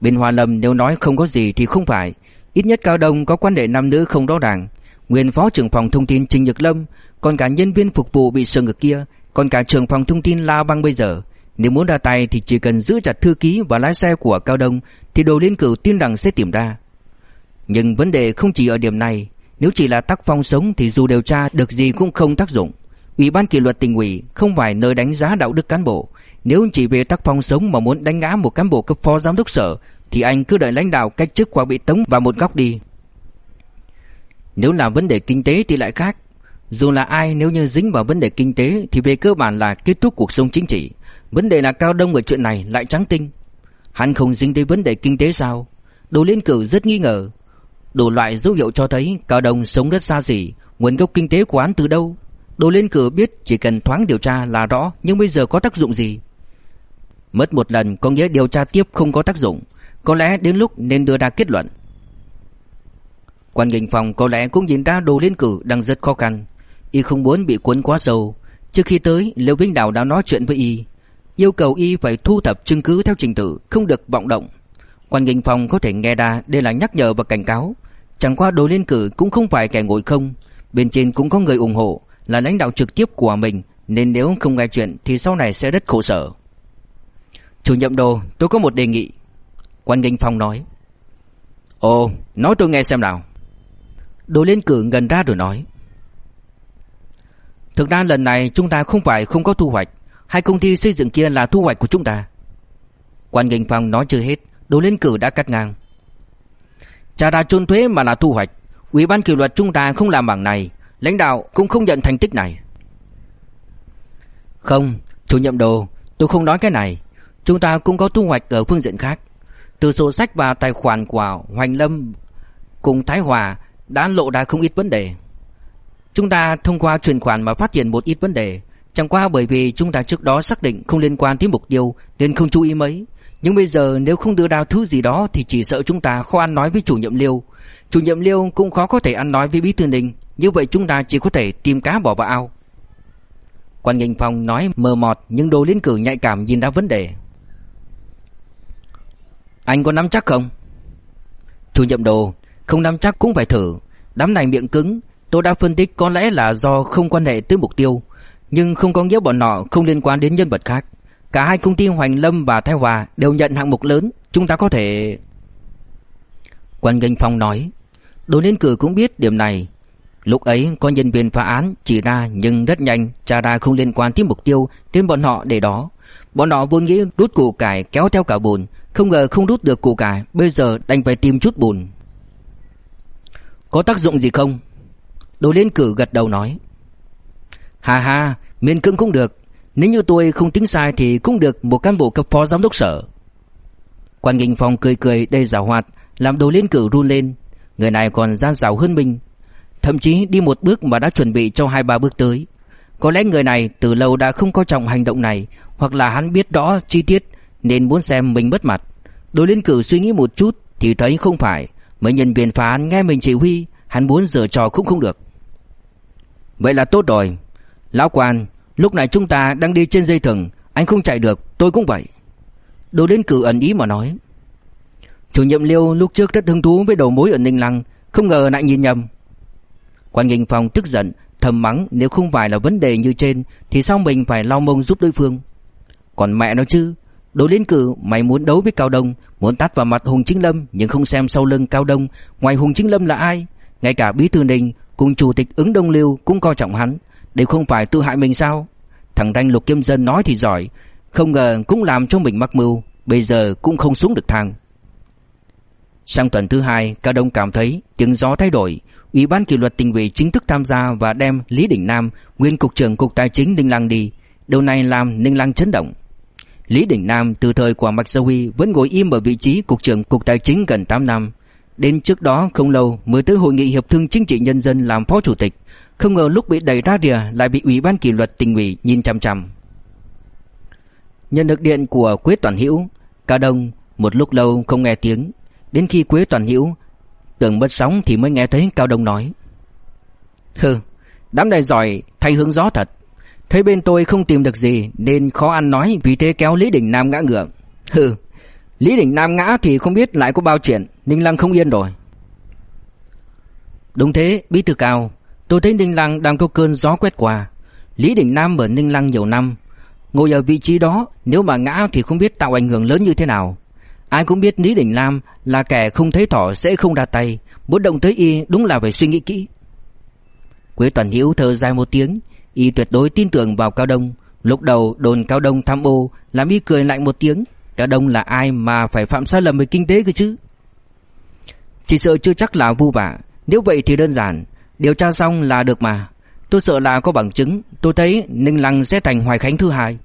Bên Hoa Lâm nếu nói không có gì thì không phải, ít nhất Cao Đông có quan hệ nam nữ không rõ ràng. Nguyên phó trưởng phòng thông tin Trình Nhật Lâm, còn cả nhân viên phục vụ bị sờ ngực kia, còn cả trưởng phòng thông tin La Băng bây giờ, nếu muốn ra tay thì chỉ cần giữ chặt thư ký và lái xe của Cao Đông thì đồ liên cử tin rằng sẽ tìm ra. Nhưng vấn đề không chỉ ở điểm này, nếu chỉ là tác phong sống thì dù điều tra được gì cũng không tác dụng. Ủy ban kỷ luật tỉnh ủy không phải nơi đánh giá đạo đức cán bộ. Nếu chỉ về tác phong sống mà muốn đánh ngã một cán bộ cấp phó giám đốc sở thì anh cứ đợi lãnh đạo cách chức hoặc bị tống vào một góc đi. Nếu là vấn đề kinh tế thì lại khác. Dù là ai nếu như dính vào vấn đề kinh tế thì về cơ bản là kết thúc cuộc sống chính trị. Vấn đề là Cao Đông ở chuyện này lại trắng tinh. Hắn không dính tới vấn đề kinh tế sao? Đồ Liên Cử rất nghi ngờ. Đủ loại dấu hiệu cho thấy Cao Đông sống rất xa xỉ, nguồn gốc kinh tế của hắn từ đâu? Đồ Liên Cử biết chỉ cần thoáng điều tra là rõ, nhưng bây giờ có tác dụng gì? Mất một lần có nghĩa điều tra tiếp không có tác dụng, có lẽ đến lúc nên đưa ra kết luận. Quan Nghinh Phòng có lẽ cũng nhìn ra Đồ Liên Cử đang rất khó khăn, y không muốn bị cuốn quá sâu. Trước khi tới, Liêu Vĩnh Đào đã nói chuyện với y, yêu cầu y phải thu thập chứng cứ theo trình tự, không được vọng động. Quan Nghinh Phong có thể nghe ra đây là nhắc nhở và cảnh cáo. Chẳng qua Đồ Liên Cử cũng không phải kẻ ngồi không, bên trên cũng có người ủng hộ, là lãnh đạo trực tiếp của mình, nên nếu không nghe chuyện thì sau này sẽ rất khổ sở. Chủ nhiệm Đồ, tôi có một đề nghị. Quan Nghinh Phong nói. Ồ, nói tôi nghe xem nào. Đồ Liên Cử gần ra rồi nói. Thực ra lần này chúng ta không phải không có thu hoạch, hai công ty xây dựng kia là thu hoạch của chúng ta. Quan Nghinh Phong nói chưa hết, Đồ Liên Cử đã cắt ngang. Chả đã trốn thuế mà là thu hoạch, Ủy ban kỷ luật chúng ta không làm bằng này, lãnh đạo cũng không nhận thành tích này. Không, chủ nhiệm Đồ, tôi không nói cái này. Chúng ta cũng có thu hoạch ở phương diện khác. Từ sổ sách và tài khoản của Hoành Lâm cùng Thái Hòa đã lộ ra không ít vấn đề. Chúng ta thông qua chuyển khoản mà phát hiện một ít vấn đề, chẳng qua bởi vì chúng ta trước đó xác định không liên quan tới mục tiêu nên không chú ý mấy. Nhưng bây giờ nếu không đưa ra thứ gì đó thì chỉ sợ chúng ta khó ăn nói với chủ nhiệm Liêu. Chủ nhiệm Liêu cũng khó có thể ăn nói với Bí Thư Ninh, như vậy chúng ta chỉ có thể tìm cá bỏ vào ao. Quan Nghinh Phong nói mờ mọt nhưng đồ liên cử nhạy cảm nhìn ra vấn đề. Anh có nắm chắc không? Chủ nhiệm đồ, không nắm chắc cũng phải thử. Đám này miệng cứng, tôi đã phân tích có lẽ là do không quan hệ tới mục tiêu. Nhưng không có nghĩa bọn nọ không liên quan đến nhân vật khác. Cả hai công ty Hoành Lâm và Thái Hòa đều nhận hạng mục lớn, chúng ta có thể... Quan Nghinh Phong nói, Đồ Liên Cử cũng biết điểm này. Lúc ấy có nhân viên phá án chỉ ra nhưng rất nhanh tra ra không liên quan tới mục tiêu đến bọn họ để đó. Bọn họ vốn nghĩ rút củ cải kéo theo cả bồn, không ngờ không rút được củ cải, bây giờ đành phải tìm chút bùn. Có tác dụng gì không? Đồ liên cử gật đầu nói. Hà hà, miền cưng cũng được. Nếu như tôi không tính sai thì cũng được một cán bộ cấp phó giám đốc sở. Quan Nghinh Phong cười cười đầy giảo hoạt, làm đồ liên cử run lên. Người này còn gian xảo hơn mình. Thậm chí đi một bước mà đã chuẩn bị cho hai ba bước tới. Có lẽ người này từ lâu đã không coi trọng hành động này, hoặc là hắn biết rõ chi tiết nên muốn xem mình mất mặt. Đồ liên cử suy nghĩ một chút thì thấy không phải, mấy nhân viên phá án nghe mình chỉ huy, hắn muốn giở trò cũng không được. Vậy là tốt rồi. Lão quan, lúc này chúng ta đang đi trên dây thừng, anh không chạy được, tôi cũng vậy. Đồ liên cử ẩn ý mà nói. Chủ nhiệm Liêu lúc trước rất hứng thú với đầu mối ở Ninh Lăng, không ngờ lại nhìn nhầm. Quan Nghinh Phong tức giận, thầm mắng nếu không phải là vấn đề như trên thì sao mình phải lau mông giúp đối phương. Còn mẹ nó chứ, Đồ Liên Cử mày muốn đấu với Cao Đông, muốn tát vào mặt Hùng Chính Lâm nhưng không xem sau lưng Cao Đông, ngoài Hùng Chính Lâm là ai? Ngay cả Bí thư Ninh cùng chủ tịch ứng Đông Liêu cũng coi trọng hắn, đều không phải tự hại mình sao? Thằng Ranh Lục Kim Dân nói thì giỏi, không ngờ cũng làm cho mình mắc mưu, bây giờ cũng không xuống được thang. Sang tuần thứ hai, Cao Đông cảm thấy tiếng gió thay đổi, Ủy ban kỷ luật tỉnh ủy chính thức tham gia và đem Lý Đình Nam, nguyên cục trưởng cục tài chính Ninh Lăng đi. Điều này làm Ninh Lăng chấn động. Lý Đình Nam từ thời của Mạc Huy vẫn ngồi im ở vị trí cục trưởng cục tài chính gần 8 năm. Đến trước đó không lâu mới tới hội nghị hiệp thương chính trị nhân dân làm phó chủ tịch, không ngờ lúc bị đẩy ra rìa lại bị ủy ban kỷ luật tỉnh ủy nhìn chằm chằm. Nhận được điện của Quế Toàn Hữu, Cao Đông một lúc lâu không nghe tiếng, đến khi Quế Toàn Hữu tưởng mất sóng thì mới nghe thấy Cao Đông nói: "Hừ, đám này giỏi thay hướng gió thật. Thấy bên tôi không tìm được gì nên khó ăn nói vì thế kéo Lý Đình Nam ngã ngựa. Hừ, Lý Đình Nam ngã thì không biết lại có bao chuyện, Ninh Lăng không yên rồi." Đúng thế, bí thư cao, tôi thấy Ninh Lăng đang có cơn gió quét qua. Lý Đình Nam ở Ninh Lăng nhiều năm, ngồi ở vị trí đó, nếu mà ngã thì không biết tạo ảnh hưởng lớn như thế nào. Ai cũng biết Lý Đình Lam là kẻ không thấy thỏ sẽ không đặt tay, muốn động tới y đúng là phải suy nghĩ kỹ. Quế Toàn Hiếu thở dài một tiếng, y tuyệt đối tin tưởng vào Cao Đông. Lúc đầu đồn Cao Đông tham ô, làm y cười lại một tiếng. Cao Đông là ai mà phải phạm sai lầm về kinh tế cơ chứ? Chỉ sợ chưa chắc là vu vả, nếu vậy thì đơn giản, điều tra xong là được mà. Tôi sợ là có bằng chứng, tôi thấy Ninh Lăng sẽ thành Hoài Khánh thứ hai.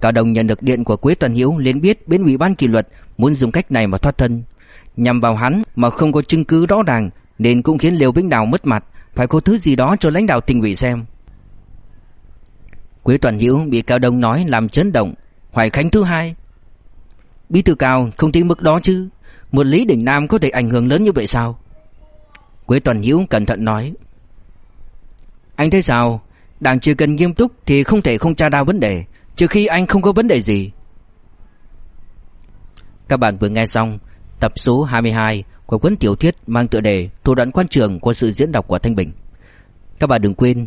Cao Đông nhận được điện của Quế Tuần Hiếu liền biết bên ủy ban kỷ luật muốn dùng cách này mà thoát thân. Nhằm vào hắn mà không có chứng cứ rõ ràng nên cũng khiến Liêu Vĩnh Đào mất mặt, phải có thứ gì đó cho lãnh đạo tỉnh ủy xem. Quế Toàn Hiếu bị Cao Đông nói làm chấn động, Hoài Khánh thứ hai. Bí thư Cao không tin mức đó chứ, một Lý Đình Nam có thể ảnh hưởng lớn như vậy sao? Quế Toàn Hiếu cẩn thận nói. Anh thấy sao? Đảng chỉ cần nghiêm túc thì không thể không tra ra vấn đề, trừ khi anh không có vấn đề gì. Các bạn vừa nghe xong tập số 22 của cuốn tiểu thuyết mang tựa đề Thủ đoạn quan trường của sự diễn đọc của Thanh Bình. Các bạn đừng quên